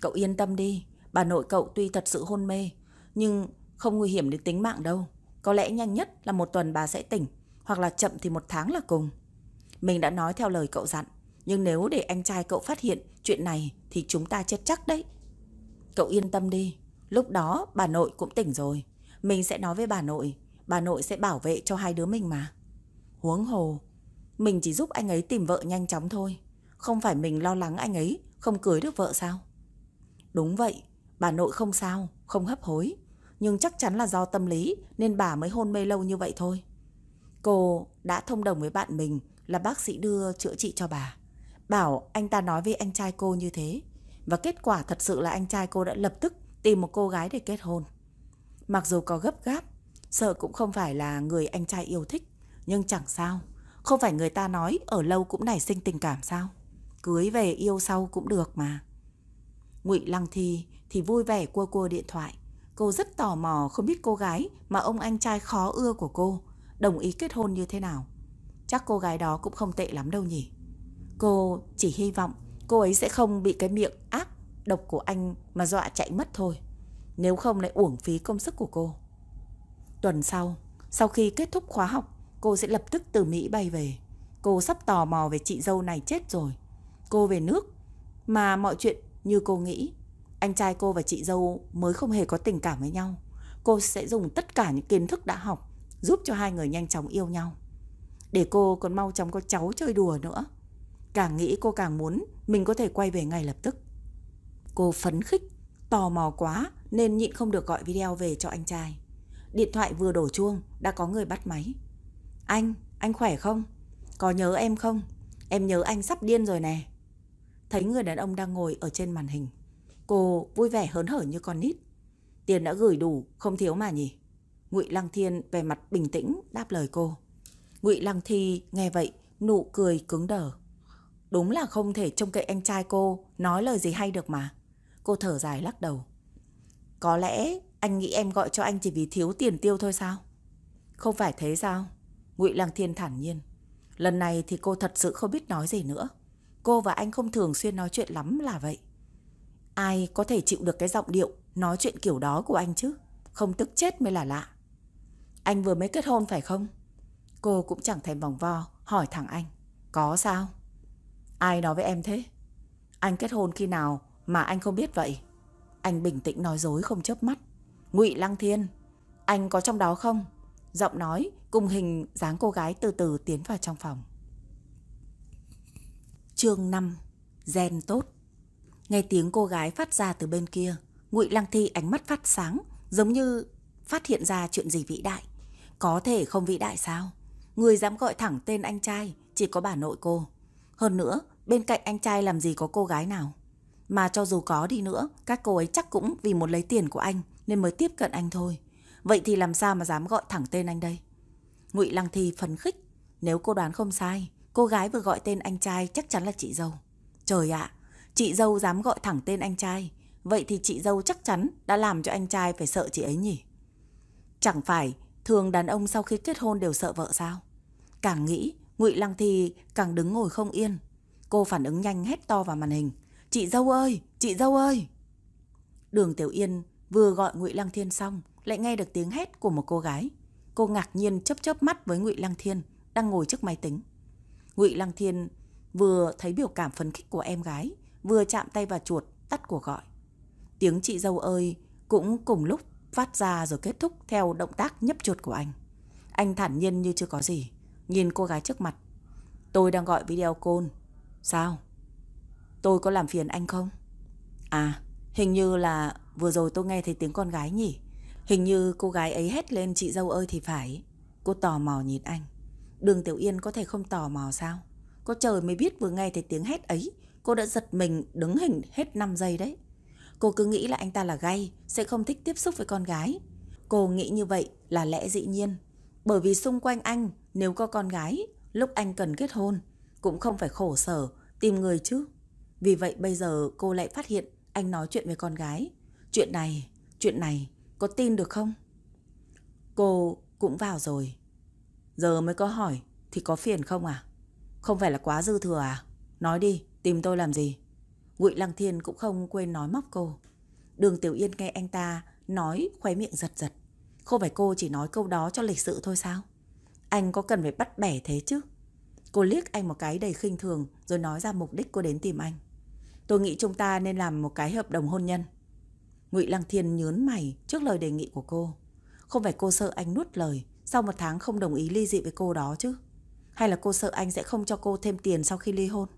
Cậu yên tâm đi, bà nội cậu tuy thật sự hôn mê, nhưng không nguy hiểm đến tính mạng đâu. Có lẽ nhanh nhất là một tuần bà sẽ tỉnh, hoặc là chậm thì một tháng là cùng. Mình đã nói theo lời cậu dặn, nhưng nếu để anh trai cậu phát hiện chuyện này thì chúng ta chết chắc đấy. Cậu yên tâm đi, lúc đó bà nội cũng tỉnh rồi. Mình sẽ nói với bà nội, bà nội sẽ bảo vệ cho hai đứa mình mà. Huống hồ, mình chỉ giúp anh ấy tìm vợ nhanh chóng thôi. Không phải mình lo lắng anh ấy không cưới được vợ sao? Đúng vậy, bà nội không sao, không hấp hối. Nhưng chắc chắn là do tâm lý nên bà mới hôn mê lâu như vậy thôi. Cô đã thông đồng với bạn mình là bác sĩ đưa chữa trị cho bà. Bảo anh ta nói với anh trai cô như thế. Và kết quả thật sự là anh trai cô đã lập tức tìm một cô gái để kết hôn. Mặc dù có gấp gáp, sợ cũng không phải là người anh trai yêu thích. Nhưng chẳng sao, không phải người ta nói ở lâu cũng nảy sinh tình cảm sao? Cưới về yêu sau cũng được mà. Ngụy Lăng Thi thì vui vẻ cua cua điện thoại. Cô rất tò mò không biết cô gái mà ông anh trai khó ưa của cô đồng ý kết hôn như thế nào. Chắc cô gái đó cũng không tệ lắm đâu nhỉ. Cô chỉ hy vọng cô ấy sẽ không bị cái miệng ác độc của anh mà dọa chạy mất thôi. Nếu không lại uổng phí công sức của cô. Tuần sau, sau khi kết thúc khóa học, cô sẽ lập tức từ Mỹ bay về. Cô sắp tò mò về chị dâu này chết rồi. Cô về nước, mà mọi chuyện như cô nghĩ. Anh trai cô và chị dâu mới không hề có tình cảm với nhau. Cô sẽ dùng tất cả những kiến thức đã học giúp cho hai người nhanh chóng yêu nhau. Để cô còn mau chóng có cháu chơi đùa nữa. Càng nghĩ cô càng muốn mình có thể quay về ngay lập tức. Cô phấn khích, tò mò quá nên nhịn không được gọi video về cho anh trai. Điện thoại vừa đổ chuông đã có người bắt máy. Anh, anh khỏe không? Có nhớ em không? Em nhớ anh sắp điên rồi nè. Thấy người đàn ông đang ngồi ở trên màn hình. Cô vui vẻ hớn hở như con nít. Tiền đã gửi đủ, không thiếu mà nhỉ? Ngụy Lăng Thiên về mặt bình tĩnh đáp lời cô. Ngụy Lăng Thi nghe vậy, nụ cười cứng đờ. Đúng là không thể trông cậy anh trai cô nói lời gì hay được mà. Cô thở dài lắc đầu. Có lẽ anh nghĩ em gọi cho anh chỉ vì thiếu tiền tiêu thôi sao? Không phải thế sao? Ngụy Lăng Thiên thản nhiên. Lần này thì cô thật sự không biết nói gì nữa. Cô và anh không thường xuyên nói chuyện lắm là vậy. Ai có thể chịu được cái giọng điệu nói chuyện kiểu đó của anh chứ? Không tức chết mới là lạ. Anh vừa mới kết hôn phải không? Cô cũng chẳng thèm vòng vo, hỏi thẳng anh. Có sao? Ai nói với em thế? Anh kết hôn khi nào mà anh không biết vậy? Anh bình tĩnh nói dối không chớp mắt. Ngụy Lăng Thiên, anh có trong đó không? Giọng nói cùng hình dáng cô gái từ từ tiến vào trong phòng. Chương 5 Gen tốt Nghe tiếng cô gái phát ra từ bên kia, Ngụy Lăng Thi ánh mắt phát sáng, giống như phát hiện ra chuyện gì vĩ đại. Có thể không vĩ đại sao? Người dám gọi thẳng tên anh trai chỉ có bà nội cô. Hơn nữa, bên cạnh anh trai làm gì có cô gái nào. Mà cho dù có đi nữa, các cô ấy chắc cũng vì muốn lấy tiền của anh nên mới tiếp cận anh thôi. Vậy thì làm sao mà dám gọi thẳng tên anh đây? Ngụy Lăng Thi phấn khích. Nếu cô đoán không sai, cô gái vừa gọi tên anh trai chắc chắn là chị dâu. Trời ạ, chị dâu dám gọi thẳng tên anh trai. Vậy thì chị dâu chắc chắn đã làm cho anh trai phải sợ chị ấy nhỉ? Chẳng phải thường đàn ông sau khi kết hôn đều sợ vợ sao? Càng nghĩ, Ngụy Lăng Thi càng đứng ngồi không yên. Cô phản ứng nhanh hét to vào màn hình. Chị dâu ơi, chị dâu ơi! Đường Tiểu Yên vừa gọi Ngụy Lăng Thiên xong, lại nghe được tiếng hét của một cô gái. Cô ngạc nhiên chớp chớp mắt với Ngụy Lăng Thiên đang ngồi trước máy tính. Ngụy Lăng Thiên vừa thấy biểu cảm phấn khích của em gái, vừa chạm tay vào chuột tắt cuộc gọi. Tiếng chị dâu ơi cũng cùng lúc phát ra rồi kết thúc theo động tác nhấp chuột của anh. Anh thản nhiên như chưa có gì, nhìn cô gái trước mặt. Tôi đang gọi video call. Sao? Tôi có làm phiền anh không? À, hình như là vừa rồi tôi nghe thấy tiếng con gái nhỉ? Hình như cô gái ấy hét lên chị dâu ơi thì phải. Cô tò mò nhìn anh. Đường Tiểu Yên có thể không tò mò sao? Có trời mới biết vừa nghe thấy tiếng hét ấy, cô đã giật mình đứng hình hết 5 giây đấy. Cô cứ nghĩ là anh ta là gay, sẽ không thích tiếp xúc với con gái. Cô nghĩ như vậy là lẽ dĩ nhiên. Bởi vì xung quanh anh, nếu có con gái, lúc anh cần kết hôn, cũng không phải khổ sở tìm người chứ. Vì vậy bây giờ cô lại phát hiện anh nói chuyện với con gái. Chuyện này, chuyện này, có tin được không? Cô cũng vào rồi. Giờ mới có hỏi, thì có phiền không à? Không phải là quá dư thừa à? Nói đi, tìm tôi làm gì? Ngụy Lăng Thiên cũng không quên nói móc cô. Đường Tiểu Yên nghe anh ta nói khóe miệng giật giật. Không phải cô chỉ nói câu đó cho lịch sự thôi sao? Anh có cần phải bắt bẻ thế chứ? Cô liếc anh một cái đầy khinh thường rồi nói ra mục đích cô đến tìm anh. Tôi nghĩ chúng ta nên làm một cái hợp đồng hôn nhân. Ngụy Lăng Thiên nhớn mày trước lời đề nghị của cô. Không phải cô sợ anh nuốt lời sau một tháng không đồng ý ly dị với cô đó chứ? Hay là cô sợ anh sẽ không cho cô thêm tiền sau khi ly hôn?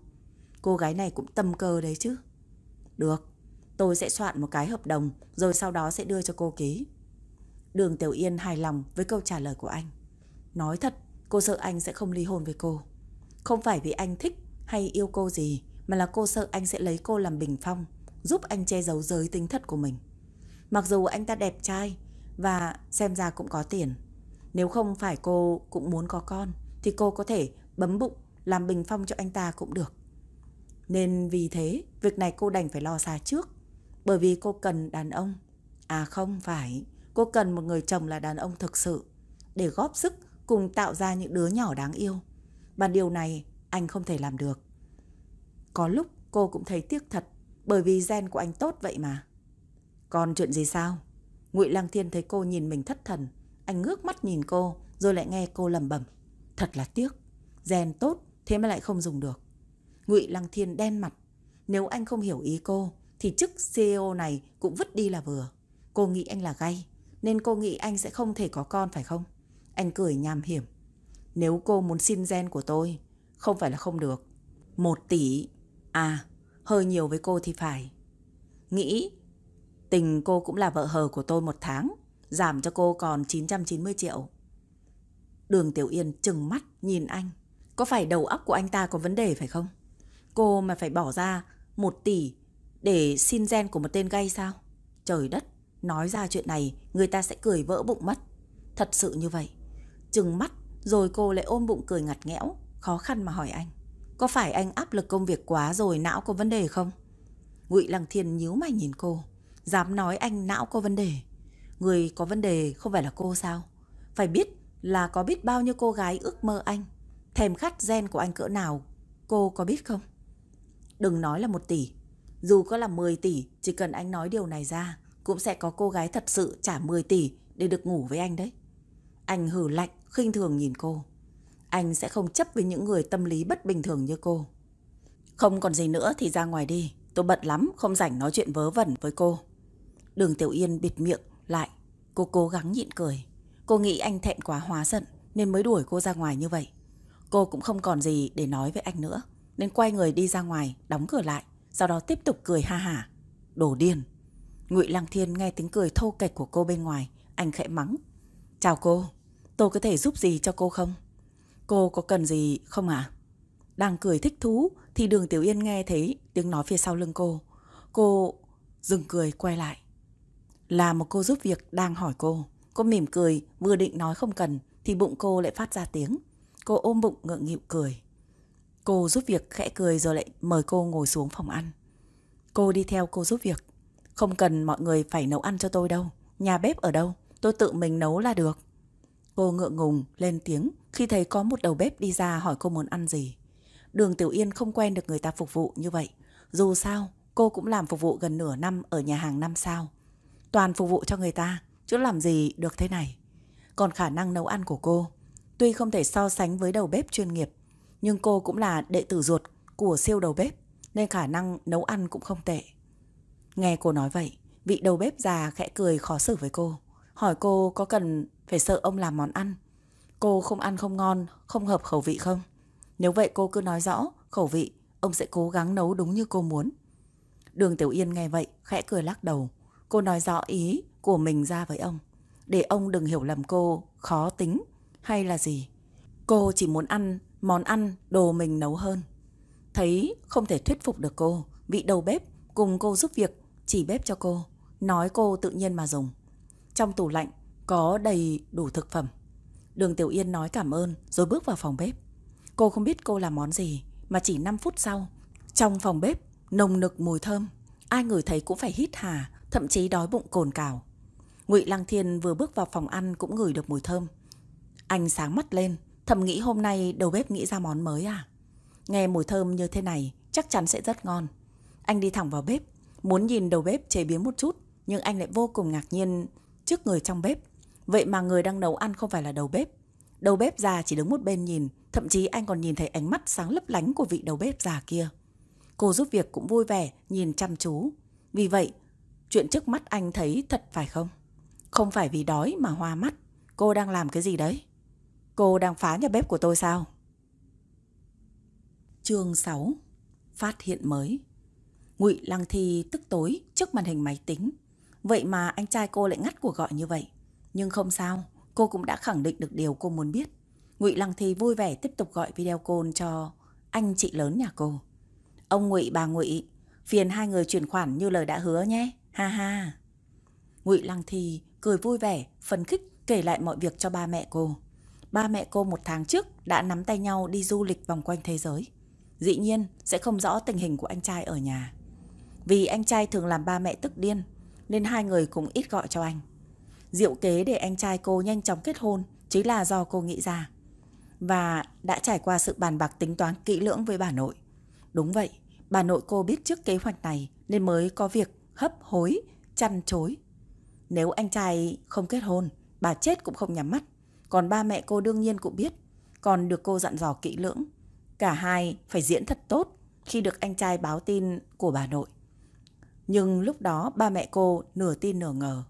Cô gái này cũng tâm cơ đấy chứ. Được, tôi sẽ soạn một cái hợp đồng rồi sau đó sẽ đưa cho cô ký. Đường Tiểu Yên hài lòng với câu trả lời của anh. Nói thật, cô sợ anh sẽ không ly hôn với cô. Không phải vì anh thích hay yêu cô gì, mà là cô sợ anh sẽ lấy cô làm bình phong, giúp anh che giấu giới tính thật của mình. Mặc dù anh ta đẹp trai và xem ra cũng có tiền. Nếu không phải cô cũng muốn có con, thì cô có thể bấm bụng làm bình phong cho anh ta cũng được. Nên vì thế, việc này cô đành phải lo xa trước. Bởi vì cô cần đàn ông. À không phải, cô cần một người chồng là đàn ông thực sự. Để góp sức cùng tạo ra những đứa nhỏ đáng yêu. Mà điều này anh không thể làm được. Có lúc cô cũng thấy tiếc thật, bởi vì gen của anh tốt vậy mà. Còn chuyện gì sao? Ngụy Lăng Thiên thấy cô nhìn mình thất thần, anh ngước mắt nhìn cô, rồi lại nghe cô lẩm bẩm. Thật là tiếc, gen tốt, thế mà lại không dùng được. Ngụy Lăng Thiên đen mặt. Nếu anh không hiểu ý cô, thì chức CEO này cũng vứt đi là vừa. Cô nghĩ anh là gay, nên cô nghĩ anh sẽ không thể có con phải không? Anh cười nham hiểm. Nếu cô muốn xin gen của tôi, không phải là không được. Một tỷ. À, hơi nhiều với cô thì phải. Nghĩ tình cô cũng là vợ hờ của tôi một tháng, giảm cho cô còn 990 triệu. Đường Tiểu Yên trừng mắt nhìn anh. Có phải đầu óc của anh ta có vấn đề phải không? Cô mà phải bỏ ra một tỷ để xin gen của một tên gay sao? Trời đất, nói ra chuyện này người ta sẽ cười vỡ bụng mất. Thật sự như vậy. Trừng mắt rồi cô lại ôm bụng cười ngặt nghẽo, khó khăn mà hỏi anh. có phải anh áp lực công việc quá rồi não có vấn đề không? Ngụy Lăng Thiên nhíu mày nhìn cô, dám nói anh não có vấn đề. Người có vấn đề không phải là cô sao? Phải biết là có biết bao nhiêu cô gái ước mơ anh, thèm khát gen của anh cỡ nào, cô có biết không? Đừng nói là một tỷ, dù có là 10 tỷ, chỉ cần anh nói điều này ra, cũng sẽ có cô gái thật sự trả 10 tỷ để được ngủ với anh đấy. Anh hử lạnh, khinh thường nhìn cô. Anh sẽ không chấp với những người tâm lý bất bình thường như cô. Không còn gì nữa thì ra ngoài đi. Tôi bận lắm, không rảnh nói chuyện vớ vẩn với cô. Đường Tiểu Yên bịt miệng lại. Cô cố gắng nhịn cười. Cô nghĩ anh thẹn quá hóa giận nên mới đuổi cô ra ngoài như vậy. Cô cũng không còn gì để nói với anh nữa. Nên quay người đi ra ngoài, đóng cửa lại. Sau đó tiếp tục cười ha hả. Đồ điên. Ngụy Lăng Thiên nghe tiếng cười thô kệch của cô bên ngoài. Anh khẽ mắng. Chào cô. Tôi có thể giúp gì cho cô không? Cô có cần gì không ạ? À? Đang cười thích thú thì đường Tiểu Yên nghe thấy tiếng nói phía sau lưng cô. Cô dừng cười quay lại. Là một cô giúp việc đang hỏi cô. Cô mỉm cười, vừa định nói không cần thì bụng cô lại phát ra tiếng. Cô ôm bụng ngượng nghịu cười. Cô giúp việc khẽ cười rồi lại mời cô ngồi xuống phòng ăn. Cô đi theo cô giúp việc. Không cần mọi người phải nấu ăn cho tôi đâu. Nhà bếp ở đâu? Tôi tự mình nấu là được. Cô ngượng ngùng lên tiếng khi thấy có một đầu bếp đi ra hỏi cô muốn ăn gì. Đường Tiểu Yên không quen được người ta phục vụ như vậy. Dù sao, cô cũng làm phục vụ gần nửa năm ở nhà hàng năm sao. Toàn phục vụ cho người ta, chứ làm gì được thế này. Còn khả năng nấu ăn của cô, tuy không thể so sánh với đầu bếp chuyên nghiệp, nhưng cô cũng là đệ tử ruột của siêu đầu bếp, nên khả năng nấu ăn cũng không tệ. Nghe cô nói vậy, vị đầu bếp già khẽ cười khó xử với cô. Hỏi cô có cần phải sợ ông làm món ăn. Cô không ăn không ngon, không hợp khẩu vị không? Nếu vậy cô cứ nói rõ khẩu vị, ông sẽ cố gắng nấu đúng như cô muốn. Đường Tiểu Yên nghe vậy, khẽ cười lắc đầu. Cô nói rõ ý của mình ra với ông. Để ông đừng hiểu lầm cô khó tính hay là gì. Cô chỉ muốn ăn món ăn đồ mình nấu hơn. Thấy không thể thuyết phục được cô, vị đầu bếp cùng cô giúp việc chỉ bếp cho cô. Nói cô tự nhiên mà dùng. Trong tủ lạnh có đầy đủ thực phẩm. Đường Tiểu Yên nói cảm ơn rồi bước vào phòng bếp. Cô không biết cô làm món gì mà chỉ 5 phút sau, trong phòng bếp nồng nực mùi thơm, ai ngửi thấy cũng phải hít hà, thậm chí đói bụng cồn cào. Ngụy Lăng Thiên vừa bước vào phòng ăn cũng ngửi được mùi thơm. Anh sáng mắt lên, thầm nghĩ hôm nay đầu bếp nghĩ ra món mới à? Nghe mùi thơm như thế này chắc chắn sẽ rất ngon. Anh đi thẳng vào bếp, muốn nhìn đầu bếp chế biến một chút, nhưng anh lại vô cùng ngạc nhiên trước người trong bếp. Vậy mà người đang nấu ăn không phải là đầu bếp. Đầu bếp già chỉ đứng một bên nhìn, thậm chí anh còn nhìn thấy ánh mắt sáng lấp lánh của vị đầu bếp già kia. Cô giúp việc cũng vui vẻ, nhìn chăm chú. Vì vậy, chuyện trước mắt anh thấy thật phải không? Không phải vì đói mà hoa mắt. Cô đang làm cái gì đấy? Cô đang phá nhà bếp của tôi sao? Chương 6 Phát hiện mới Ngụy Lăng Thi tức tối trước màn hình máy tính. Vậy mà anh trai cô lại ngắt cuộc gọi như vậy. Nhưng không sao, cô cũng đã khẳng định được điều cô muốn biết. Ngụy Lăng Thi vui vẻ tiếp tục gọi video call cho anh chị lớn nhà cô. Ông Ngụy bà Ngụy, phiền hai người chuyển khoản như lời đã hứa nhé. Ha ha. Ngụy Lăng Thi cười vui vẻ, phấn khích kể lại mọi việc cho ba mẹ cô. Ba mẹ cô một tháng trước đã nắm tay nhau đi du lịch vòng quanh thế giới. Dĩ nhiên sẽ không rõ tình hình của anh trai ở nhà. Vì anh trai thường làm ba mẹ tức điên, nên hai người cũng ít gọi cho anh. Diệu kế để anh trai cô nhanh chóng kết hôn chính là do cô nghĩ ra. Và đã trải qua sự bàn bạc tính toán kỹ lưỡng với bà nội. Đúng vậy, bà nội cô biết trước kế hoạch này nên mới có việc hấp hối, chăn chối. Nếu anh trai không kết hôn, bà chết cũng không nhắm mắt. Còn ba mẹ cô đương nhiên cũng biết, còn được cô dặn dò kỹ lưỡng. Cả hai phải diễn thật tốt khi được anh trai báo tin của bà nội. Nhưng lúc đó ba mẹ cô nửa tin nửa ngờ.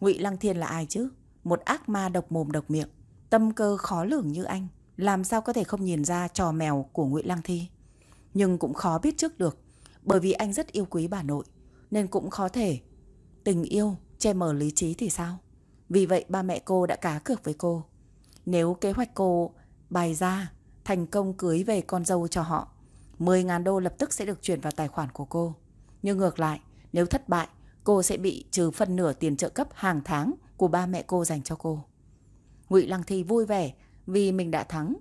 Ngụy Lăng Thiên là ai chứ? Một ác ma độc mồm độc miệng, tâm cơ khó lường như anh, làm sao có thể không nhìn ra trò mèo của Ngụy Lăng Thi? Nhưng cũng khó biết trước được, bởi vì anh rất yêu quý bà nội, nên cũng khó thể tình yêu che mờ lý trí thì sao? Vì vậy ba mẹ cô đã cá cược với cô. Nếu kế hoạch cô bày ra thành công cưới về con dâu cho họ, 10.000 đô lập tức sẽ được chuyển vào tài khoản của cô. Nhưng ngược lại, nếu thất bại, cô sẽ bị trừ phân nửa tiền trợ cấp hàng tháng của ba mẹ cô dành cho cô. Ngụy Lăng Thi vui vẻ vì mình đã thắng.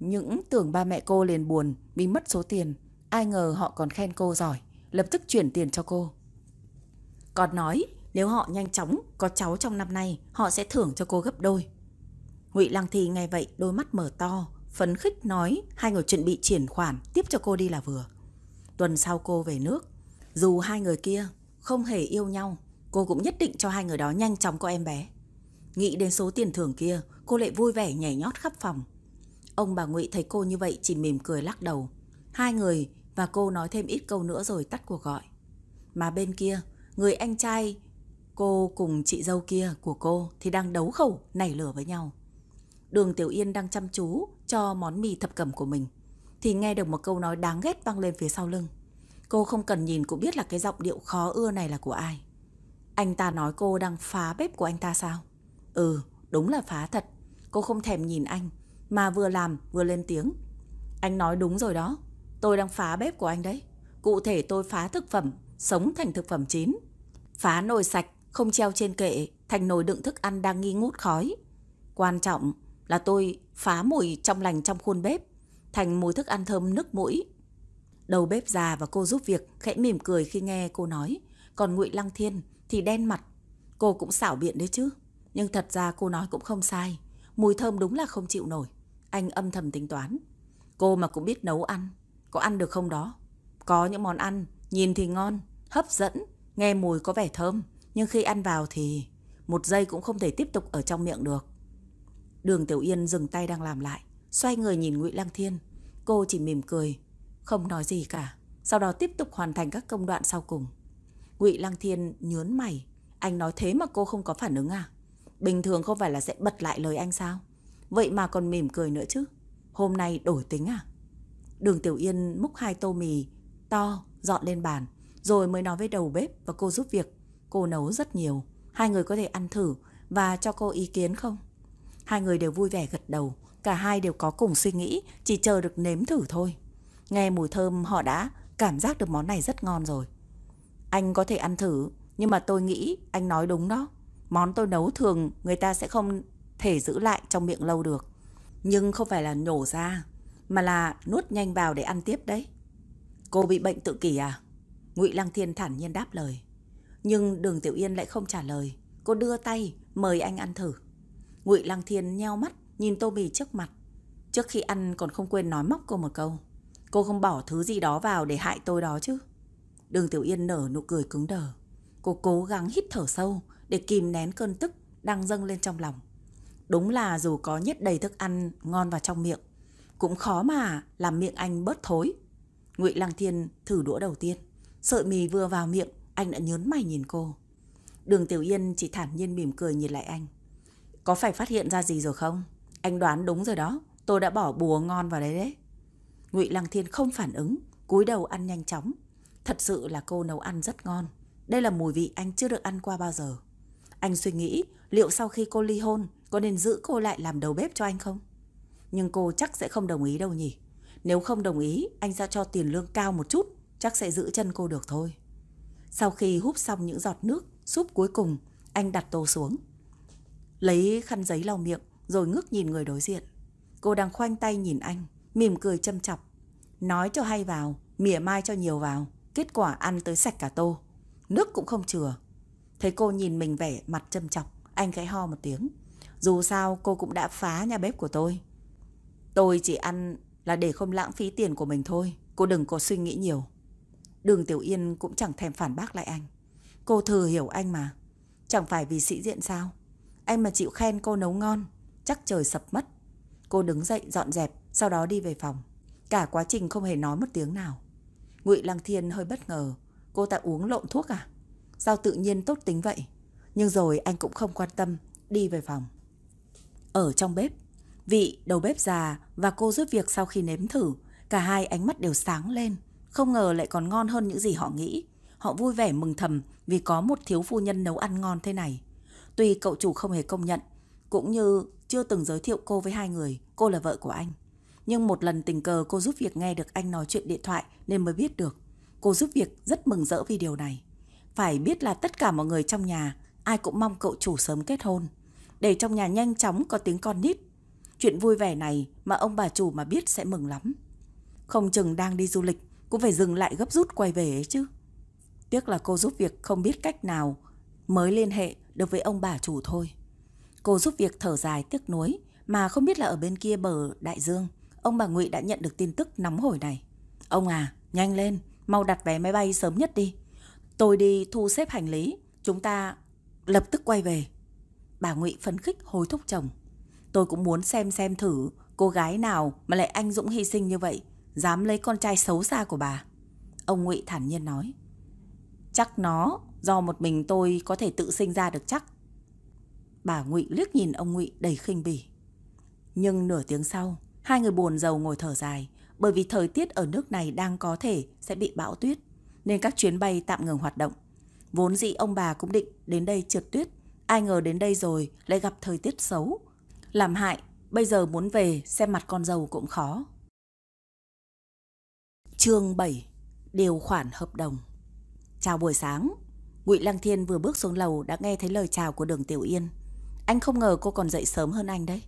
những tưởng ba mẹ cô liền buồn vì mất số tiền. Ai ngờ họ còn khen cô giỏi, lập tức chuyển tiền cho cô. Còn nói nếu họ nhanh chóng có cháu trong năm nay, họ sẽ thưởng cho cô gấp đôi. Ngụy Lăng Thi nghe vậy, đôi mắt mở to, phấn khích nói hai người chuẩn bị chuyển khoản tiếp cho cô đi là vừa. Tuần sau cô về nước, dù hai người kia không hề yêu nhau, cô cũng nhất định cho hai người đó nhanh chóng có em bé. Nghĩ đến số tiền thưởng kia, cô lại vui vẻ nhảy nhót khắp phòng. Ông bà Ngụy thấy cô như vậy chỉ mỉm cười lắc đầu. Hai người và cô nói thêm ít câu nữa rồi tắt cuộc gọi. Mà bên kia, người anh trai cô cùng chị dâu kia của cô thì đang đấu khẩu nảy lửa với nhau. Đường Tiểu Yên đang chăm chú cho món mì thập cẩm của mình thì nghe được một câu nói đáng ghét vang lên phía sau lưng. Cô không cần nhìn cũng biết là cái giọng điệu khó ưa này là của ai. Anh ta nói cô đang phá bếp của anh ta sao? Ừ, đúng là phá thật. Cô không thèm nhìn anh, mà vừa làm vừa lên tiếng. Anh nói đúng rồi đó, tôi đang phá bếp của anh đấy. Cụ thể tôi phá thực phẩm, sống thành thực phẩm chín. Phá nồi sạch, không treo trên kệ, thành nồi đựng thức ăn đang nghi ngút khói. Quan trọng là tôi phá mùi trong lành trong khuôn bếp, thành mùi thức ăn thơm nức mũi. Đầu bếp già và cô giúp việc khẽ mỉm cười khi nghe cô nói, còn Ngụy Lăng Thiên thì đen mặt. Cô cũng xảo biện đấy chứ, nhưng thật ra cô nói cũng không sai. Mùi thơm đúng là không chịu nổi. Anh âm thầm tính toán. Cô mà cũng biết nấu ăn, có ăn được không đó? Có những món ăn, nhìn thì ngon, hấp dẫn, nghe mùi có vẻ thơm, nhưng khi ăn vào thì một giây cũng không thể tiếp tục ở trong miệng được. Đường Tiểu Yên dừng tay đang làm lại, xoay người nhìn Ngụy Lăng Thiên. Cô chỉ mỉm cười, không nói gì cả, sau đó tiếp tục hoàn thành các công đoạn sau cùng. Ngụy Lăng Thiên nhướng mày, anh nói thế mà cô không có phản ứng à? Bình thường không phải là sẽ bật lại lời anh sao? Vậy mà còn mỉm cười nữa chứ. Hôm nay đổi tính à? Đường Tiểu Yên múc hai tô mì to dọn lên bàn, rồi mới nói với đầu bếp và cô giúp việc. Cô nấu rất nhiều, hai người có thể ăn thử và cho cô ý kiến không? Hai người đều vui vẻ gật đầu, cả hai đều có cùng suy nghĩ, chỉ chờ được nếm thử thôi. Nghe mùi thơm họ đã cảm giác được món này rất ngon rồi. Anh có thể ăn thử, nhưng mà tôi nghĩ anh nói đúng đó. Món tôi nấu thường người ta sẽ không thể giữ lại trong miệng lâu được. Nhưng không phải là nhổ ra, mà là nuốt nhanh vào để ăn tiếp đấy. Cô bị bệnh tự kỷ à? Ngụy Lăng Thiên thản nhiên đáp lời. Nhưng Đường Tiểu Yên lại không trả lời. Cô đưa tay mời anh ăn thử. Ngụy Lăng Thiên nheo mắt nhìn tô mì trước mặt. Trước khi ăn còn không quên nói móc cô một câu. Cô không bỏ thứ gì đó vào để hại tôi đó chứ. Đường Tiểu Yên nở nụ cười cứng đờ. Cô cố gắng hít thở sâu để kìm nén cơn tức đang dâng lên trong lòng. Đúng là dù có nhét đầy thức ăn ngon vào trong miệng, cũng khó mà làm miệng anh bớt thối. Ngụy Lăng Thiên thử đũa đầu tiên, sợi mì vừa vào miệng, anh đã nhớn mày nhìn cô. Đường Tiểu Yên chỉ thản nhiên mỉm cười nhìn lại anh. Có phải phát hiện ra gì rồi không? Anh đoán đúng rồi đó, tôi đã bỏ bùa ngon vào đấy đấy. Ngụy Lăng Thiên không phản ứng, cúi đầu ăn nhanh chóng. Thật sự là cô nấu ăn rất ngon. Đây là mùi vị anh chưa được ăn qua bao giờ. Anh suy nghĩ liệu sau khi cô ly hôn có nên giữ cô lại làm đầu bếp cho anh không? Nhưng cô chắc sẽ không đồng ý đâu nhỉ. Nếu không đồng ý, anh sẽ cho tiền lương cao một chút, chắc sẽ giữ chân cô được thôi. Sau khi húp xong những giọt nước, súp cuối cùng, anh đặt tô xuống. Lấy khăn giấy lau miệng, rồi ngước nhìn người đối diện. Cô đang khoanh tay nhìn anh, mỉm cười châm chọc. Nói cho hay vào, mỉa mai cho nhiều vào, kết quả ăn tới sạch cả tô. Nước cũng không chừa. Thấy cô nhìn mình vẻ mặt châm chọc, anh khẽ ho một tiếng. Dù sao cô cũng đã phá nhà bếp của tôi. Tôi chỉ ăn là để không lãng phí tiền của mình thôi. Cô đừng có suy nghĩ nhiều. Đường Tiểu Yên cũng chẳng thèm phản bác lại anh. Cô thừa hiểu anh mà. Chẳng phải vì sĩ diện sao? Anh mà chịu khen cô nấu ngon, chắc trời sập mất. Cô đứng dậy dọn dẹp, sau đó đi về phòng. Cả quá trình không hề nói một tiếng nào. Ngụy Lăng Thiên hơi bất ngờ. Cô ta uống lộn thuốc à? Sao tự nhiên tốt tính vậy? Nhưng rồi anh cũng không quan tâm, đi về phòng. Ở trong bếp, vị đầu bếp già và cô giúp việc sau khi nếm thử, cả hai ánh mắt đều sáng lên. Không ngờ lại còn ngon hơn những gì họ nghĩ. Họ vui vẻ mừng thầm vì có một thiếu phu nhân nấu ăn ngon thế này. Tuy cậu chủ không hề công nhận, cũng như chưa từng giới thiệu cô với hai người, cô là vợ của anh. Nhưng một lần tình cờ cô giúp việc nghe được anh nói chuyện điện thoại nên mới biết được. Cô giúp việc rất mừng rỡ vì điều này. Phải biết là tất cả mọi người trong nhà ai cũng mong cậu chủ sớm kết hôn. Để trong nhà nhanh chóng có tiếng con nít. Chuyện vui vẻ này mà ông bà chủ mà biết sẽ mừng lắm. Không chừng đang đi du lịch, cũng phải dừng lại gấp rút quay về ấy chứ. Tiếc là cô giúp việc không biết cách nào mới liên hệ được với ông bà chủ thôi. Cô giúp việc thở dài tiếc nuối mà không biết là ở bên kia bờ đại dương, ông bà Ngụy đã nhận được tin tức nóng hổi này. Ông à, nhanh lên, mau đặt vé máy bay sớm nhất đi. Tôi đi thu xếp hành lý, chúng ta lập tức quay về. Bà Ngụy phấn khích hối thúc chồng. Tôi cũng muốn xem xem thử cô gái nào mà lại anh dũng hy sinh như vậy, dám lấy con trai xấu xa của bà. Ông Ngụy thản nhiên nói. Chắc nó do một mình tôi có thể tự sinh ra được chắc. Bà Ngụy liếc nhìn ông Ngụy đầy khinh bỉ. Nhưng nửa tiếng sau, hai người buồn giàu ngồi thở dài, bởi vì thời tiết ở nước này đang có thể sẽ bị bão tuyết, nên các chuyến bay tạm ngừng hoạt động. Vốn dĩ ông bà cũng định đến đây trượt tuyết, ai ngờ đến đây rồi lại gặp thời tiết xấu. Làm hại, bây giờ muốn về xem mặt con dâu cũng khó. Chương 7 Điều khoản hợp đồng Chào buổi sáng Ngụy Lăng Thiên vừa bước xuống lầu đã nghe thấy lời chào của đường Tiểu Yên. Anh không ngờ cô còn dậy sớm hơn anh đấy.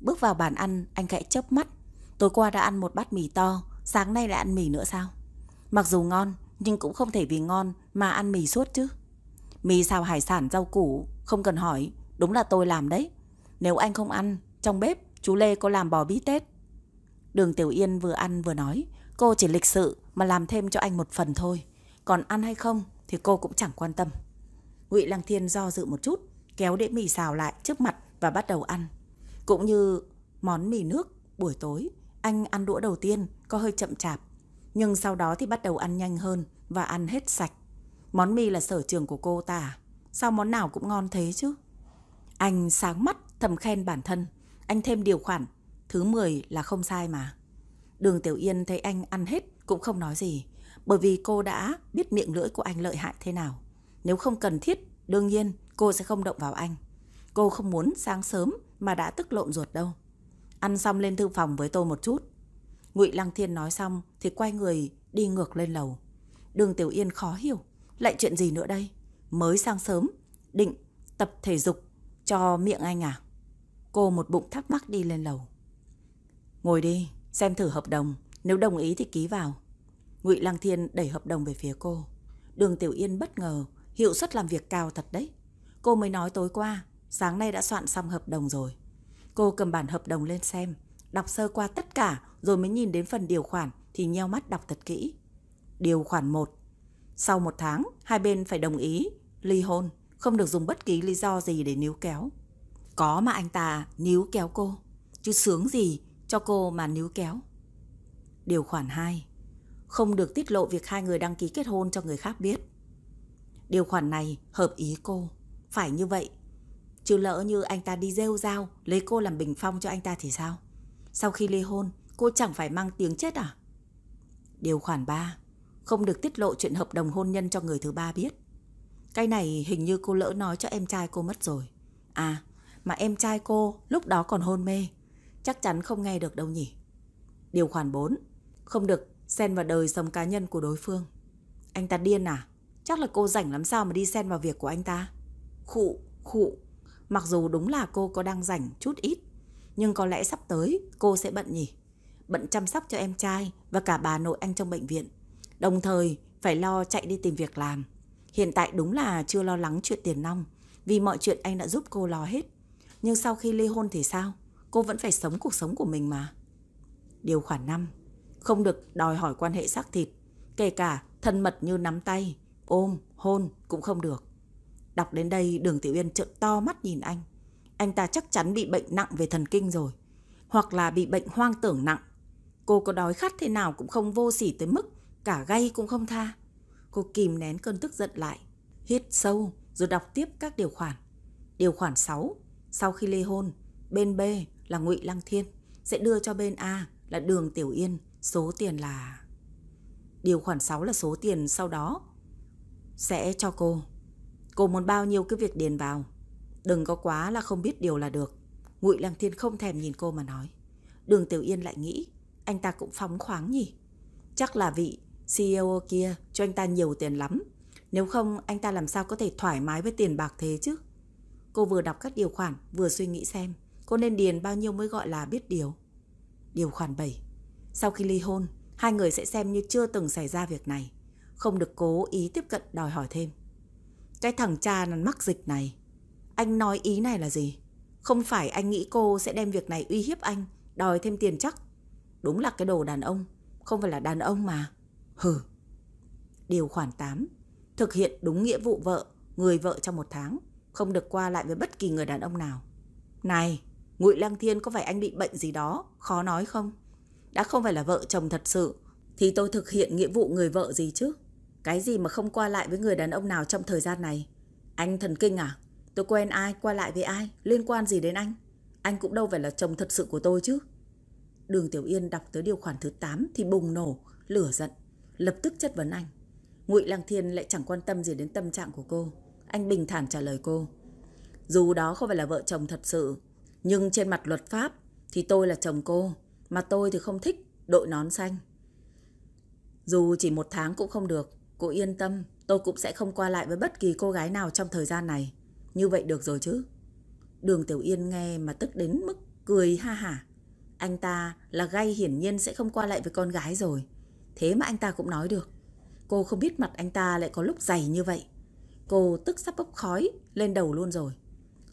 Bước vào bàn ăn, anh khẽ chớp mắt. Tối qua đã ăn một bát mì to, sáng nay lại ăn mì nữa sao? Mặc dù ngon, nhưng cũng không thể vì ngon mà ăn mì suốt chứ. Mì xào hải sản rau củ, không cần hỏi, đúng là tôi làm đấy. Nếu anh không ăn, trong bếp chú Lê có làm bò bít tết. Đường Tiểu Yên vừa ăn vừa nói, cô chỉ lịch sự mà làm thêm cho anh một phần thôi. Còn ăn hay không thì cô cũng chẳng quan tâm. Ngụy Lăng Thiên do dự một chút, kéo đĩa mì xào lại trước mặt và bắt đầu ăn. Cũng như món mì nước buổi tối, anh ăn đũa đầu tiên có hơi chậm chạp, nhưng sau đó thì bắt đầu ăn nhanh hơn và ăn hết sạch. Món mì là sở trường của cô ta à? Sao món nào cũng ngon thế chứ? Anh sáng mắt thầm khen bản thân, anh thêm điều khoản, thứ 10 là không sai mà. Đường Tiểu Yên thấy anh ăn hết cũng không nói gì, bởi vì cô đã biết miệng lưỡi của anh lợi hại thế nào. Nếu không cần thiết, đương nhiên cô sẽ không động vào anh. Cô không muốn sáng sớm mà đã tức lộn ruột đâu. Ăn xong lên thư phòng với tôi một chút. Ngụy Lăng Thiên nói xong thì quay người đi ngược lên lầu. Đường Tiểu Yên khó hiểu, lại chuyện gì nữa đây? Mới sáng sớm, định tập thể dục cho miệng anh à? Cô một bụng thắc mắc đi lên lầu. Ngồi đi, xem thử hợp đồng, nếu đồng ý thì ký vào. Ngụy Lăng Thiên đẩy hợp đồng về phía cô. Đường Tiểu Yên bất ngờ, hiệu suất làm việc cao thật đấy. Cô mới nói tối qua, sáng nay đã soạn xong hợp đồng rồi. Cô cầm bản hợp đồng lên xem, đọc sơ qua tất cả rồi mới nhìn đến phần điều khoản thì nheo mắt đọc thật kỹ. Điều khoản 1. Sau một tháng, hai bên phải đồng ý, ly hôn, không được dùng bất kỳ lý do gì để níu kéo. Có mà anh ta níu kéo cô, chứ sướng gì cho cô mà níu kéo. Điều khoản 2 không được tiết lộ việc hai người đăng ký kết hôn cho người khác biết. Điều khoản này hợp ý cô, phải như vậy. Chứ lỡ như anh ta đi rêu rao lấy cô làm bình phong cho anh ta thì sao? Sau khi ly hôn, cô chẳng phải mang tiếng chết à? Điều khoản 3 Không được tiết lộ chuyện hợp đồng hôn nhân cho người thứ ba biết. Cái này hình như cô lỡ nói cho em trai cô mất rồi. À, mà em trai cô lúc đó còn hôn mê. Chắc chắn không nghe được đâu nhỉ. Điều khoản 4 Không được xen vào đời sống cá nhân của đối phương. Anh ta điên à? Chắc là cô rảnh lắm sao mà đi xen vào việc của anh ta. Khụ, khụ. Mặc dù đúng là cô có đang rảnh chút ít, nhưng có lẽ sắp tới cô sẽ bận nhỉ. Bận chăm sóc cho em trai và cả bà nội anh trong bệnh viện. Đồng thời phải lo chạy đi tìm việc làm. Hiện tại đúng là chưa lo lắng chuyện tiền nong, vì mọi chuyện anh đã giúp cô lo hết. Nhưng sau khi ly hôn thì sao? Cô vẫn phải sống cuộc sống của mình mà. Điều khoản 5 không được đòi hỏi quan hệ xác thịt, kể cả thân mật như nắm tay, ôm, hôn cũng không được. Đọc đến đây đường Tiểu Yên trợn to mắt nhìn anh. Anh ta chắc chắn bị bệnh nặng về thần kinh rồi. Hoặc là bị bệnh hoang tưởng nặng. Cô có đói khát thế nào cũng không vô sỉ tới mức cả gay cũng không tha. Cô kìm nén cơn tức giận lại. Hít sâu rồi đọc tiếp các điều khoản. Điều khoản 6. Sau khi ly hôn, bên B là ngụy Lăng Thiên sẽ đưa cho bên A là đường Tiểu Yên Số tiền là... Điều khoản 6 là số tiền sau đó sẽ cho cô. Cô muốn bao nhiêu cứ việc điền vào. Đừng có quá là không biết điều là được. Ngụy Lăng Thiên không thèm nhìn cô mà nói. Đường Tiểu Yên lại nghĩ anh ta cũng phóng khoáng nhỉ. Chắc là vị CEO kia cho anh ta nhiều tiền lắm. Nếu không anh ta làm sao có thể thoải mái với tiền bạc thế chứ. Cô vừa đọc các điều khoản vừa suy nghĩ xem cô nên điền bao nhiêu mới gọi là biết điều? Điều khoản 7. Sau khi ly hôn, hai người sẽ xem như chưa từng xảy ra việc này. Không được cố ý tiếp cận đòi hỏi thêm. Cái thằng cha nó mắc dịch này. Anh nói ý này là gì? Không phải anh nghĩ cô sẽ đem việc này uy hiếp anh, đòi thêm tiền chắc. Đúng là cái đồ đàn ông, không phải là đàn ông mà. Hừ. Điều khoản 8. Thực hiện đúng nghĩa vụ vợ, người vợ trong một tháng, không được qua lại với bất kỳ người đàn ông nào. Này, Ngụy Lăng Thiên có phải anh bị bệnh gì đó, khó nói không? Đã không phải là vợ chồng thật sự, thì tôi thực hiện nghĩa vụ người vợ gì chứ? Cái gì mà không qua lại với người đàn ông nào trong thời gian này? Anh thần kinh à? Tôi quen ai, qua lại với ai, liên quan gì đến anh? Anh cũng đâu phải là chồng thật sự của tôi chứ. Đường Tiểu Yên đọc tới điều khoản thứ 8 thì bùng nổ, lửa giận, lập tức chất vấn anh. Ngụy Lăng Thiên lại chẳng quan tâm gì đến tâm trạng của cô. Anh bình thản trả lời cô. Dù đó không phải là vợ chồng thật sự, nhưng trên mặt luật pháp thì tôi là chồng cô, mà tôi thì không thích đội nón xanh. Dù chỉ một tháng cũng không được, cô yên tâm, tôi cũng sẽ không qua lại với bất kỳ cô gái nào trong thời gian này. Như vậy được rồi chứ. Đường Tiểu Yên nghe mà tức đến mức cười ha hả. Anh ta là gay hiển nhiên sẽ không qua lại với con gái rồi. Thế mà anh ta cũng nói được. Cô không biết mặt anh ta lại có lúc dày như vậy. Cô tức sắp bốc khói lên đầu luôn rồi.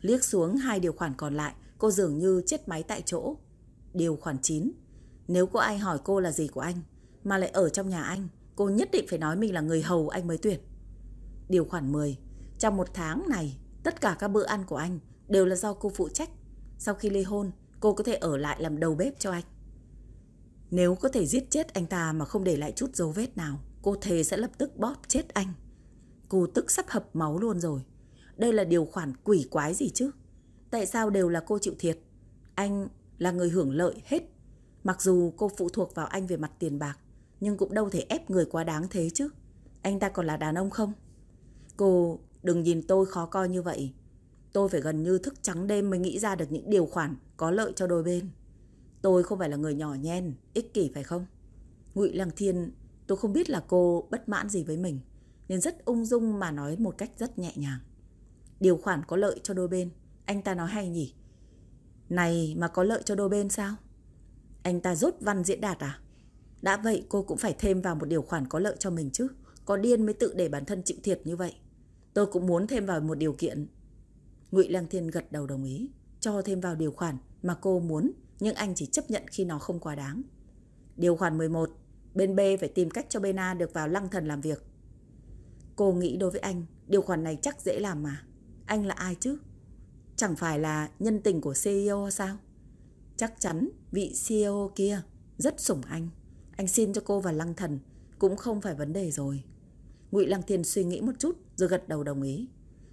Liếc xuống hai điều khoản còn lại, cô dường như chết máy tại chỗ. Điều khoản 9. Nếu có ai hỏi cô là gì của anh, mà lại ở trong nhà anh, cô nhất định phải nói mình là người hầu anh mới tuyển. Điều khoản 10. Trong một tháng này, tất cả các bữa ăn của anh đều là do cô phụ trách. Sau khi ly hôn, cô có thể ở lại làm đầu bếp cho anh. Nếu có thể giết chết anh ta mà không để lại chút dấu vết nào, cô thề sẽ lập tức bóp chết anh. Cô tức sắp hập máu luôn rồi. Đây là điều khoản quỷ quái gì chứ? Tại sao đều là cô chịu thiệt? Anh là người hưởng lợi hết. Mặc dù cô phụ thuộc vào anh về mặt tiền bạc, nhưng cũng đâu thể ép người quá đáng thế chứ. Anh ta còn là đàn ông không? Cô đừng nhìn tôi khó coi như vậy. Tôi phải gần như thức trắng đêm mới nghĩ ra được những điều khoản có lợi cho đôi bên. Tôi không phải là người nhỏ nhen, ích kỷ phải không? Ngụy Lăng Thiên, tôi không biết là cô bất mãn gì với mình, nên rất ung dung mà nói một cách rất nhẹ nhàng. Điều khoản có lợi cho đôi bên, anh ta nói hay nhỉ? Này mà có lợi cho đôi bên sao? Anh ta rút văn diễn đạt à? Đã vậy cô cũng phải thêm vào một điều khoản có lợi cho mình chứ. Có điên mới tự để bản thân chịu thiệt như vậy. Tôi cũng muốn thêm vào một điều kiện. Ngụy Lăng Thiên gật đầu đồng ý, cho thêm vào điều khoản mà cô muốn, nhưng anh chỉ chấp nhận khi nó không quá đáng. Điều khoản 11, bên B phải tìm cách cho bên A được vào lăng thần làm việc. Cô nghĩ đối với anh, điều khoản này chắc dễ làm mà. Anh là ai chứ? Chẳng phải là nhân tình của CEO sao? Chắc chắn vị CEO kia rất sủng anh. Anh xin cho cô vào lăng thần cũng không phải vấn đề rồi. Ngụy Lăng Thiên suy nghĩ một chút rồi gật đầu đồng ý.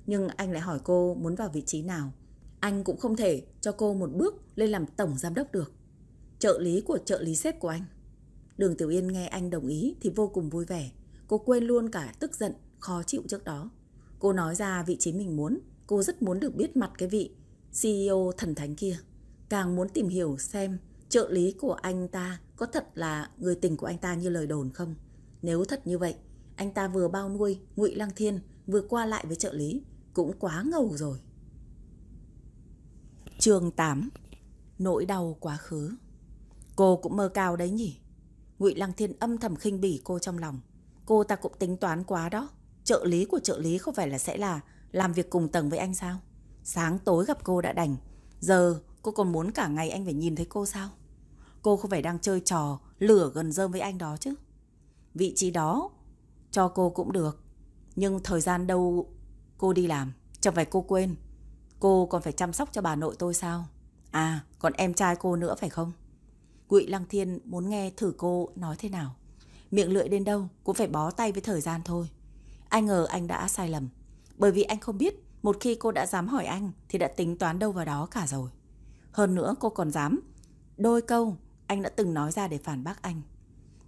Nhưng anh lại hỏi cô muốn vào vị trí nào. Anh cũng không thể cho cô một bước lên làm tổng giám đốc được. Trợ lý của trợ lý sếp của anh. Đường Tiểu Yên nghe anh đồng ý thì vô cùng vui vẻ. Cô quên luôn cả tức giận, khó chịu trước đó. Cô nói ra vị trí mình muốn. Cô rất muốn được biết mặt cái vị CEO thần thánh kia. Càng muốn tìm hiểu xem trợ lý của anh ta có thật là người tình của anh ta như lời đồn không. Nếu thật như vậy, anh ta vừa bao nuôi Ngụy Lăng Thiên vừa qua lại với trợ lý cũng quá ngầu rồi. Chương 8 Nỗi đau quá khứ Cô cũng mơ cao đấy nhỉ? Ngụy Lăng Thiên âm thầm khinh bỉ cô trong lòng. Cô ta cũng tính toán quá đó. Trợ lý của trợ lý không phải là sẽ là làm việc cùng tầng với anh sao? Sáng tối gặp cô đã đành. Giờ cô còn muốn cả ngày anh phải nhìn thấy cô sao? Cô không phải đang chơi trò lửa gần rơm với anh đó chứ? Vị trí đó cho cô cũng được. Nhưng thời gian đâu cô đi làm, chẳng phải cô quên. Cô còn phải chăm sóc cho bà nội tôi sao? À, còn em trai cô nữa phải không? Ngụy Lăng Thiên muốn nghe thử cô nói thế nào. Miệng lưỡi đến đâu cũng phải bó tay với thời gian thôi. Anh ngờ anh đã sai lầm. Bởi vì anh không biết một khi cô đã dám hỏi anh thì đã tính toán đâu vào đó cả rồi. Hơn nữa cô còn dám đôi câu anh đã từng nói ra để phản bác anh.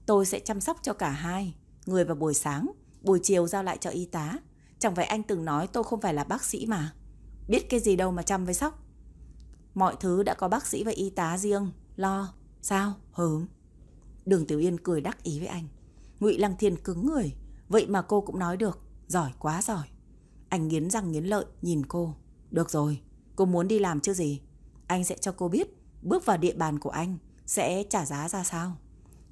Tôi sẽ chăm sóc cho cả hai, người vào buổi sáng, buổi chiều giao lại cho y tá. Chẳng phải anh từng nói tôi không phải là bác sĩ mà. Biết cái gì đâu mà chăm với sóc. Mọi thứ đã có bác sĩ và y tá riêng, lo. Sao? Hớm. Đường Tiểu Yên cười đắc ý với anh. Ngụy Lăng Thiên cứng người, vậy mà cô cũng nói được, giỏi quá giỏi. Anh nghiến răng nghiến lợi nhìn cô. Được rồi, cô muốn đi làm chứ gì? anh sẽ cho cô biết bước vào địa bàn của anh sẽ trả giá ra sao.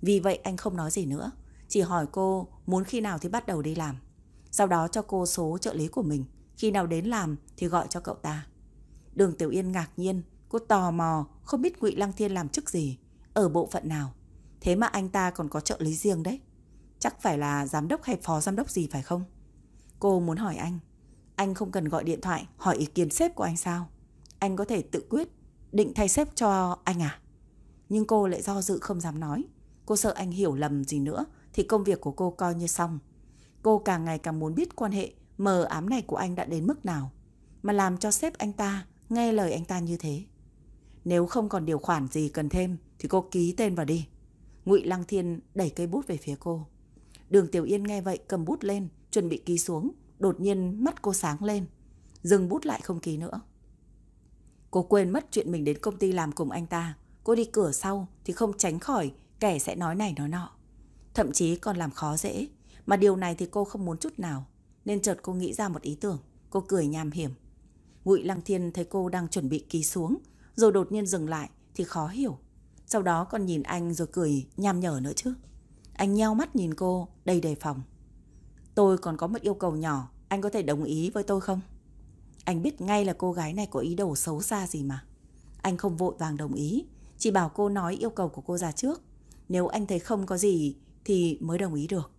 Vì vậy anh không nói gì nữa, chỉ hỏi cô muốn khi nào thì bắt đầu đi làm. Sau đó cho cô số trợ lý của mình, khi nào đến làm thì gọi cho cậu ta. Đường Tiểu Yên ngạc nhiên, cô tò mò không biết Ngụy Lăng Thiên làm chức gì, ở bộ phận nào. Thế mà anh ta còn có trợ lý riêng đấy. Chắc phải là giám đốc hay phó giám đốc gì phải không? Cô muốn hỏi anh. Anh không cần gọi điện thoại hỏi ý kiến sếp của anh sao? Anh có thể tự quyết định thay sếp cho anh à? Nhưng cô lại do dự không dám nói. Cô sợ anh hiểu lầm gì nữa thì công việc của cô coi như xong. Cô càng ngày càng muốn biết quan hệ mờ ám này của anh đã đến mức nào mà làm cho sếp anh ta nghe lời anh ta như thế. Nếu không còn điều khoản gì cần thêm thì cô ký tên vào đi. Ngụy Lăng Thiên đẩy cây bút về phía cô. Đường Tiểu Yên nghe vậy cầm bút lên, chuẩn bị ký xuống, đột nhiên mắt cô sáng lên, dừng bút lại không ký nữa. Cô quên mất chuyện mình đến công ty làm cùng anh ta, cô đi cửa sau thì không tránh khỏi kẻ sẽ nói này nói nọ. Thậm chí còn làm khó dễ, mà điều này thì cô không muốn chút nào, nên chợt cô nghĩ ra một ý tưởng, cô cười nham hiểm. Ngụy Lăng Thiên thấy cô đang chuẩn bị ký xuống, rồi đột nhiên dừng lại thì khó hiểu. Sau đó còn nhìn anh rồi cười nham nhở nữa chứ. Anh nheo mắt nhìn cô, đầy đề phòng. Tôi còn có một yêu cầu nhỏ, anh có thể đồng ý với tôi không? Anh biết ngay là cô gái này có ý đồ xấu xa gì mà. Anh không vội vàng đồng ý, chỉ bảo cô nói yêu cầu của cô ra trước. Nếu anh thấy không có gì thì mới đồng ý được.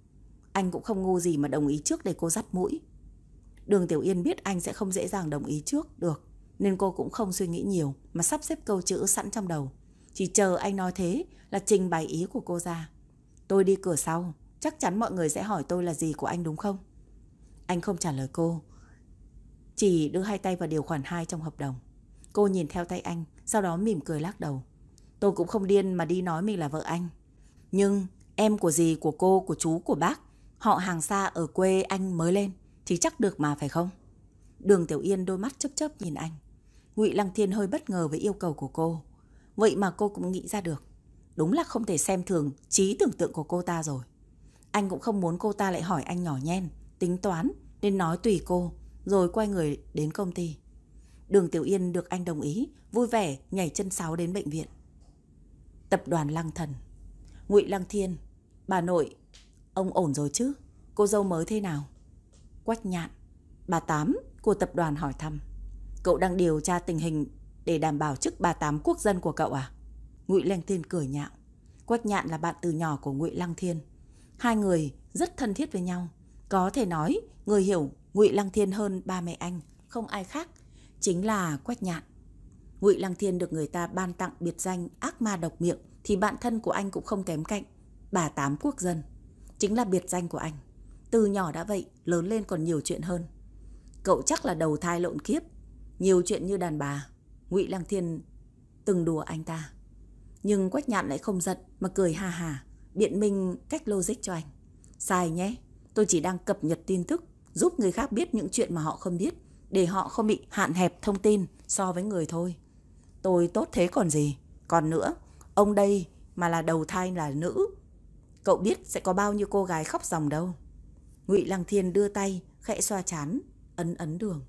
Anh cũng không ngu gì mà đồng ý trước để cô dắt mũi. Đường Tiểu Yên biết anh sẽ không dễ dàng đồng ý trước được, nên cô cũng không suy nghĩ nhiều mà sắp xếp câu chữ sẵn trong đầu. Chỉ chờ anh nói thế là trình bày ý của cô ra. Tôi đi cửa sau, chắc chắn mọi người sẽ hỏi tôi là gì của anh đúng không? Anh không trả lời cô, chỉ đưa hai tay vào điều khoản 2 trong hợp đồng. Cô nhìn theo tay anh, sau đó mỉm cười lắc đầu. Tôi cũng không điên mà đi nói mình là vợ anh. Nhưng em của dì, của cô, của chú, của bác, họ hàng xa ở quê anh mới lên, thì chắc được mà phải không? Đường Tiểu Yên đôi mắt chớp chớp nhìn anh. Ngụy Lăng Thiên hơi bất ngờ với yêu cầu của cô. Vậy mà cô cũng nghĩ ra được. Đúng là không thể xem thường trí tưởng tượng của cô ta rồi. Anh cũng không muốn cô ta lại hỏi anh nhỏ nhen, tính toán, nên nói tùy cô, rồi quay người đến công ty. Đường Tiểu Yên được anh đồng ý, vui vẻ nhảy chân sáo đến bệnh viện. Tập đoàn Lăng Thần. Ngụy Lăng Thiên Bà nội, ông ổn rồi chứ? Cô dâu mới thế nào? Quách nhạn Bà Tám của tập đoàn hỏi thăm. Cậu đang điều tra tình hình để đảm bảo chức bà Tám quốc dân của cậu à? Ngụy Lăng Thiên cười nhạo. Quách nhạn là bạn từ nhỏ của Ngụy Lăng Thiên. Hai người rất thân thiết với nhau. Có thể nói người hiểu Ngụy Lăng Thiên hơn ba mẹ anh Không ai khác. Chính là Quách nhạn. Ngụy Lăng Thiên được người ta ban tặng biệt danh ác ma độc miệng thì bạn thân của anh cũng không kém cạnh, bà Tám Quốc dân. Chính là biệt danh của anh. Từ nhỏ đã vậy, lớn lên còn nhiều chuyện hơn. Cậu chắc là đầu thai lộn kiếp, nhiều chuyện như đàn bà. Ngụy Lăng Thiên từng đùa anh ta. Nhưng Quách Nhạn lại không giận mà cười ha hà, biện minh cách logic cho anh. Sai nhé, tôi chỉ đang cập nhật tin tức, giúp người khác biết những chuyện mà họ không biết, để họ không bị hạn hẹp thông tin so với người thôi. Tôi tốt thế còn gì. Còn nữa, ông đây mà là đầu thai là nữ. Cậu biết sẽ có bao nhiêu cô gái khóc ròng đâu. Ngụy Lăng Thiên đưa tay, khẽ xoa chán, ấn ấn đường.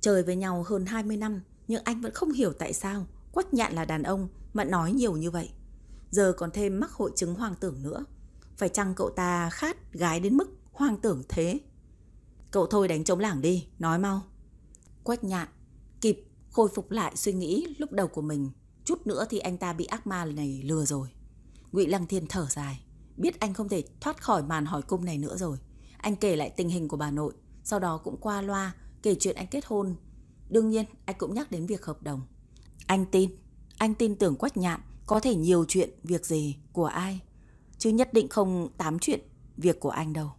Trời với nhau hơn 20 năm, nhưng anh vẫn không hiểu tại sao Quách nhạn là đàn ông mà nói nhiều như vậy. Giờ còn thêm mắc hội chứng hoang tưởng nữa. Phải chăng cậu ta khát gái đến mức hoang tưởng thế? Cậu thôi đánh trống lảng đi, nói mau. Quách nhạn, kịp khôi phục lại suy nghĩ lúc đầu của mình. Chút nữa thì anh ta bị ác ma này lừa rồi. Ngụy Lăng Thiên thở dài, biết anh không thể thoát khỏi màn hỏi cung này nữa rồi. Anh kể lại tình hình của bà nội, sau đó cũng qua loa kể chuyện anh kết hôn. Đương nhiên, anh cũng nhắc đến việc hợp đồng. Anh tin, anh tin tưởng Quách Nhạn có thể nhiều chuyện việc gì của ai, chứ nhất định không tám chuyện việc của anh đâu.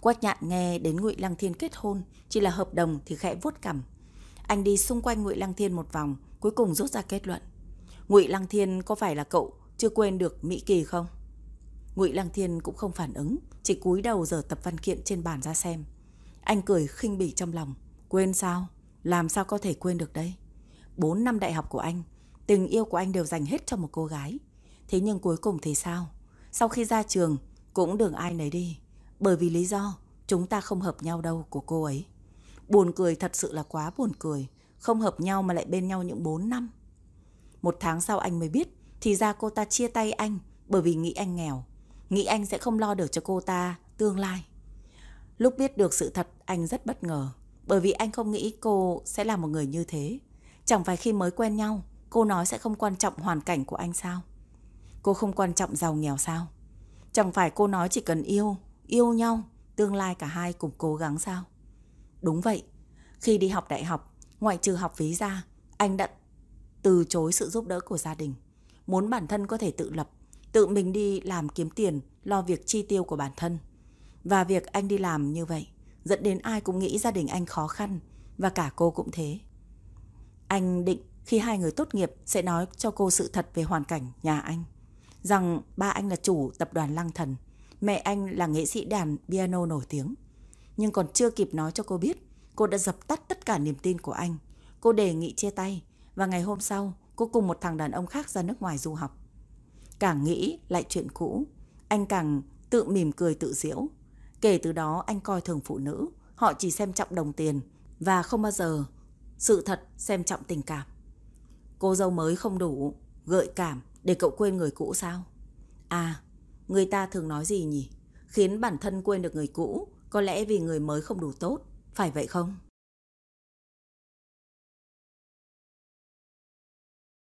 Quách Nhạn nghe đến Ngụy Lăng Thiên kết hôn, chỉ là hợp đồng thì khẽ vuốt cằm, anh đi xung quanh Ngụy Lăng Thiên một vòng, cuối cùng rút ra kết luận. Ngụy Lăng Thiên có phải là cậu chưa quên được Mỹ Kỳ không? Ngụy Lăng Thiên cũng không phản ứng, chỉ cúi đầu giờ tập văn kiện trên bàn ra xem. Anh cười khinh bỉ trong lòng, quên sao? Làm sao có thể quên được đây? Bốn năm đại học của anh, tình yêu của anh đều dành hết cho một cô gái. Thế nhưng cuối cùng thì sao? Sau khi ra trường, cũng đừng ai nấy đi. Bởi vì lý do chúng ta không hợp nhau đâu của cô ấy. Buồn cười thật sự là quá buồn cười. không hợp nhau mà lại bên nhau những 4 năm. Một tháng sau anh mới biết, thì ra cô ta chia tay anh bởi vì nghĩ anh nghèo. Nghĩ anh sẽ không lo được cho cô ta tương lai. Lúc biết được sự thật, anh rất bất ngờ. Bởi vì anh không nghĩ cô sẽ là một người như thế. Chẳng phải khi mới quen nhau, cô nói sẽ không quan trọng hoàn cảnh của anh sao? Cô không quan trọng giàu nghèo sao? Chẳng phải cô nói chỉ cần yêu, yêu nhau, tương lai cả hai cùng cố gắng sao? Đúng vậy, khi đi học đại học, ngoại trừ học phí ra, anh đã từ chối sự giúp đỡ của gia đình. Muốn bản thân có thể tự lập, tự mình đi làm kiếm tiền, lo việc chi tiêu của bản thân. Và việc anh đi làm như vậy, dẫn đến ai cũng nghĩ gia đình anh khó khăn, và cả cô cũng thế. Anh định khi hai người tốt nghiệp sẽ nói cho cô sự thật về hoàn cảnh nhà anh. Rằng ba anh là chủ tập đoàn Lăng Thần, mẹ anh là nghệ sĩ đàn piano nổi tiếng. Nhưng còn chưa kịp nói cho cô biết, cô đã dập tắt tất cả niềm tin của anh. Cô đề nghị chia tay và ngày hôm sau cô cùng một thằng đàn ông khác ra nước ngoài du học. Càng nghĩ lại chuyện cũ, anh càng tự mỉm cười tự diễu. Kể từ đó anh coi thường phụ nữ, họ chỉ xem trọng đồng tiền và không bao giờ sự thật xem trọng tình cảm. Cô dâu mới không đủ gợi cảm để cậu quên người cũ sao? À, người ta thường nói gì nhỉ? Khiến bản thân quên được người cũ, có lẽ vì người mới không đủ tốt, phải vậy không?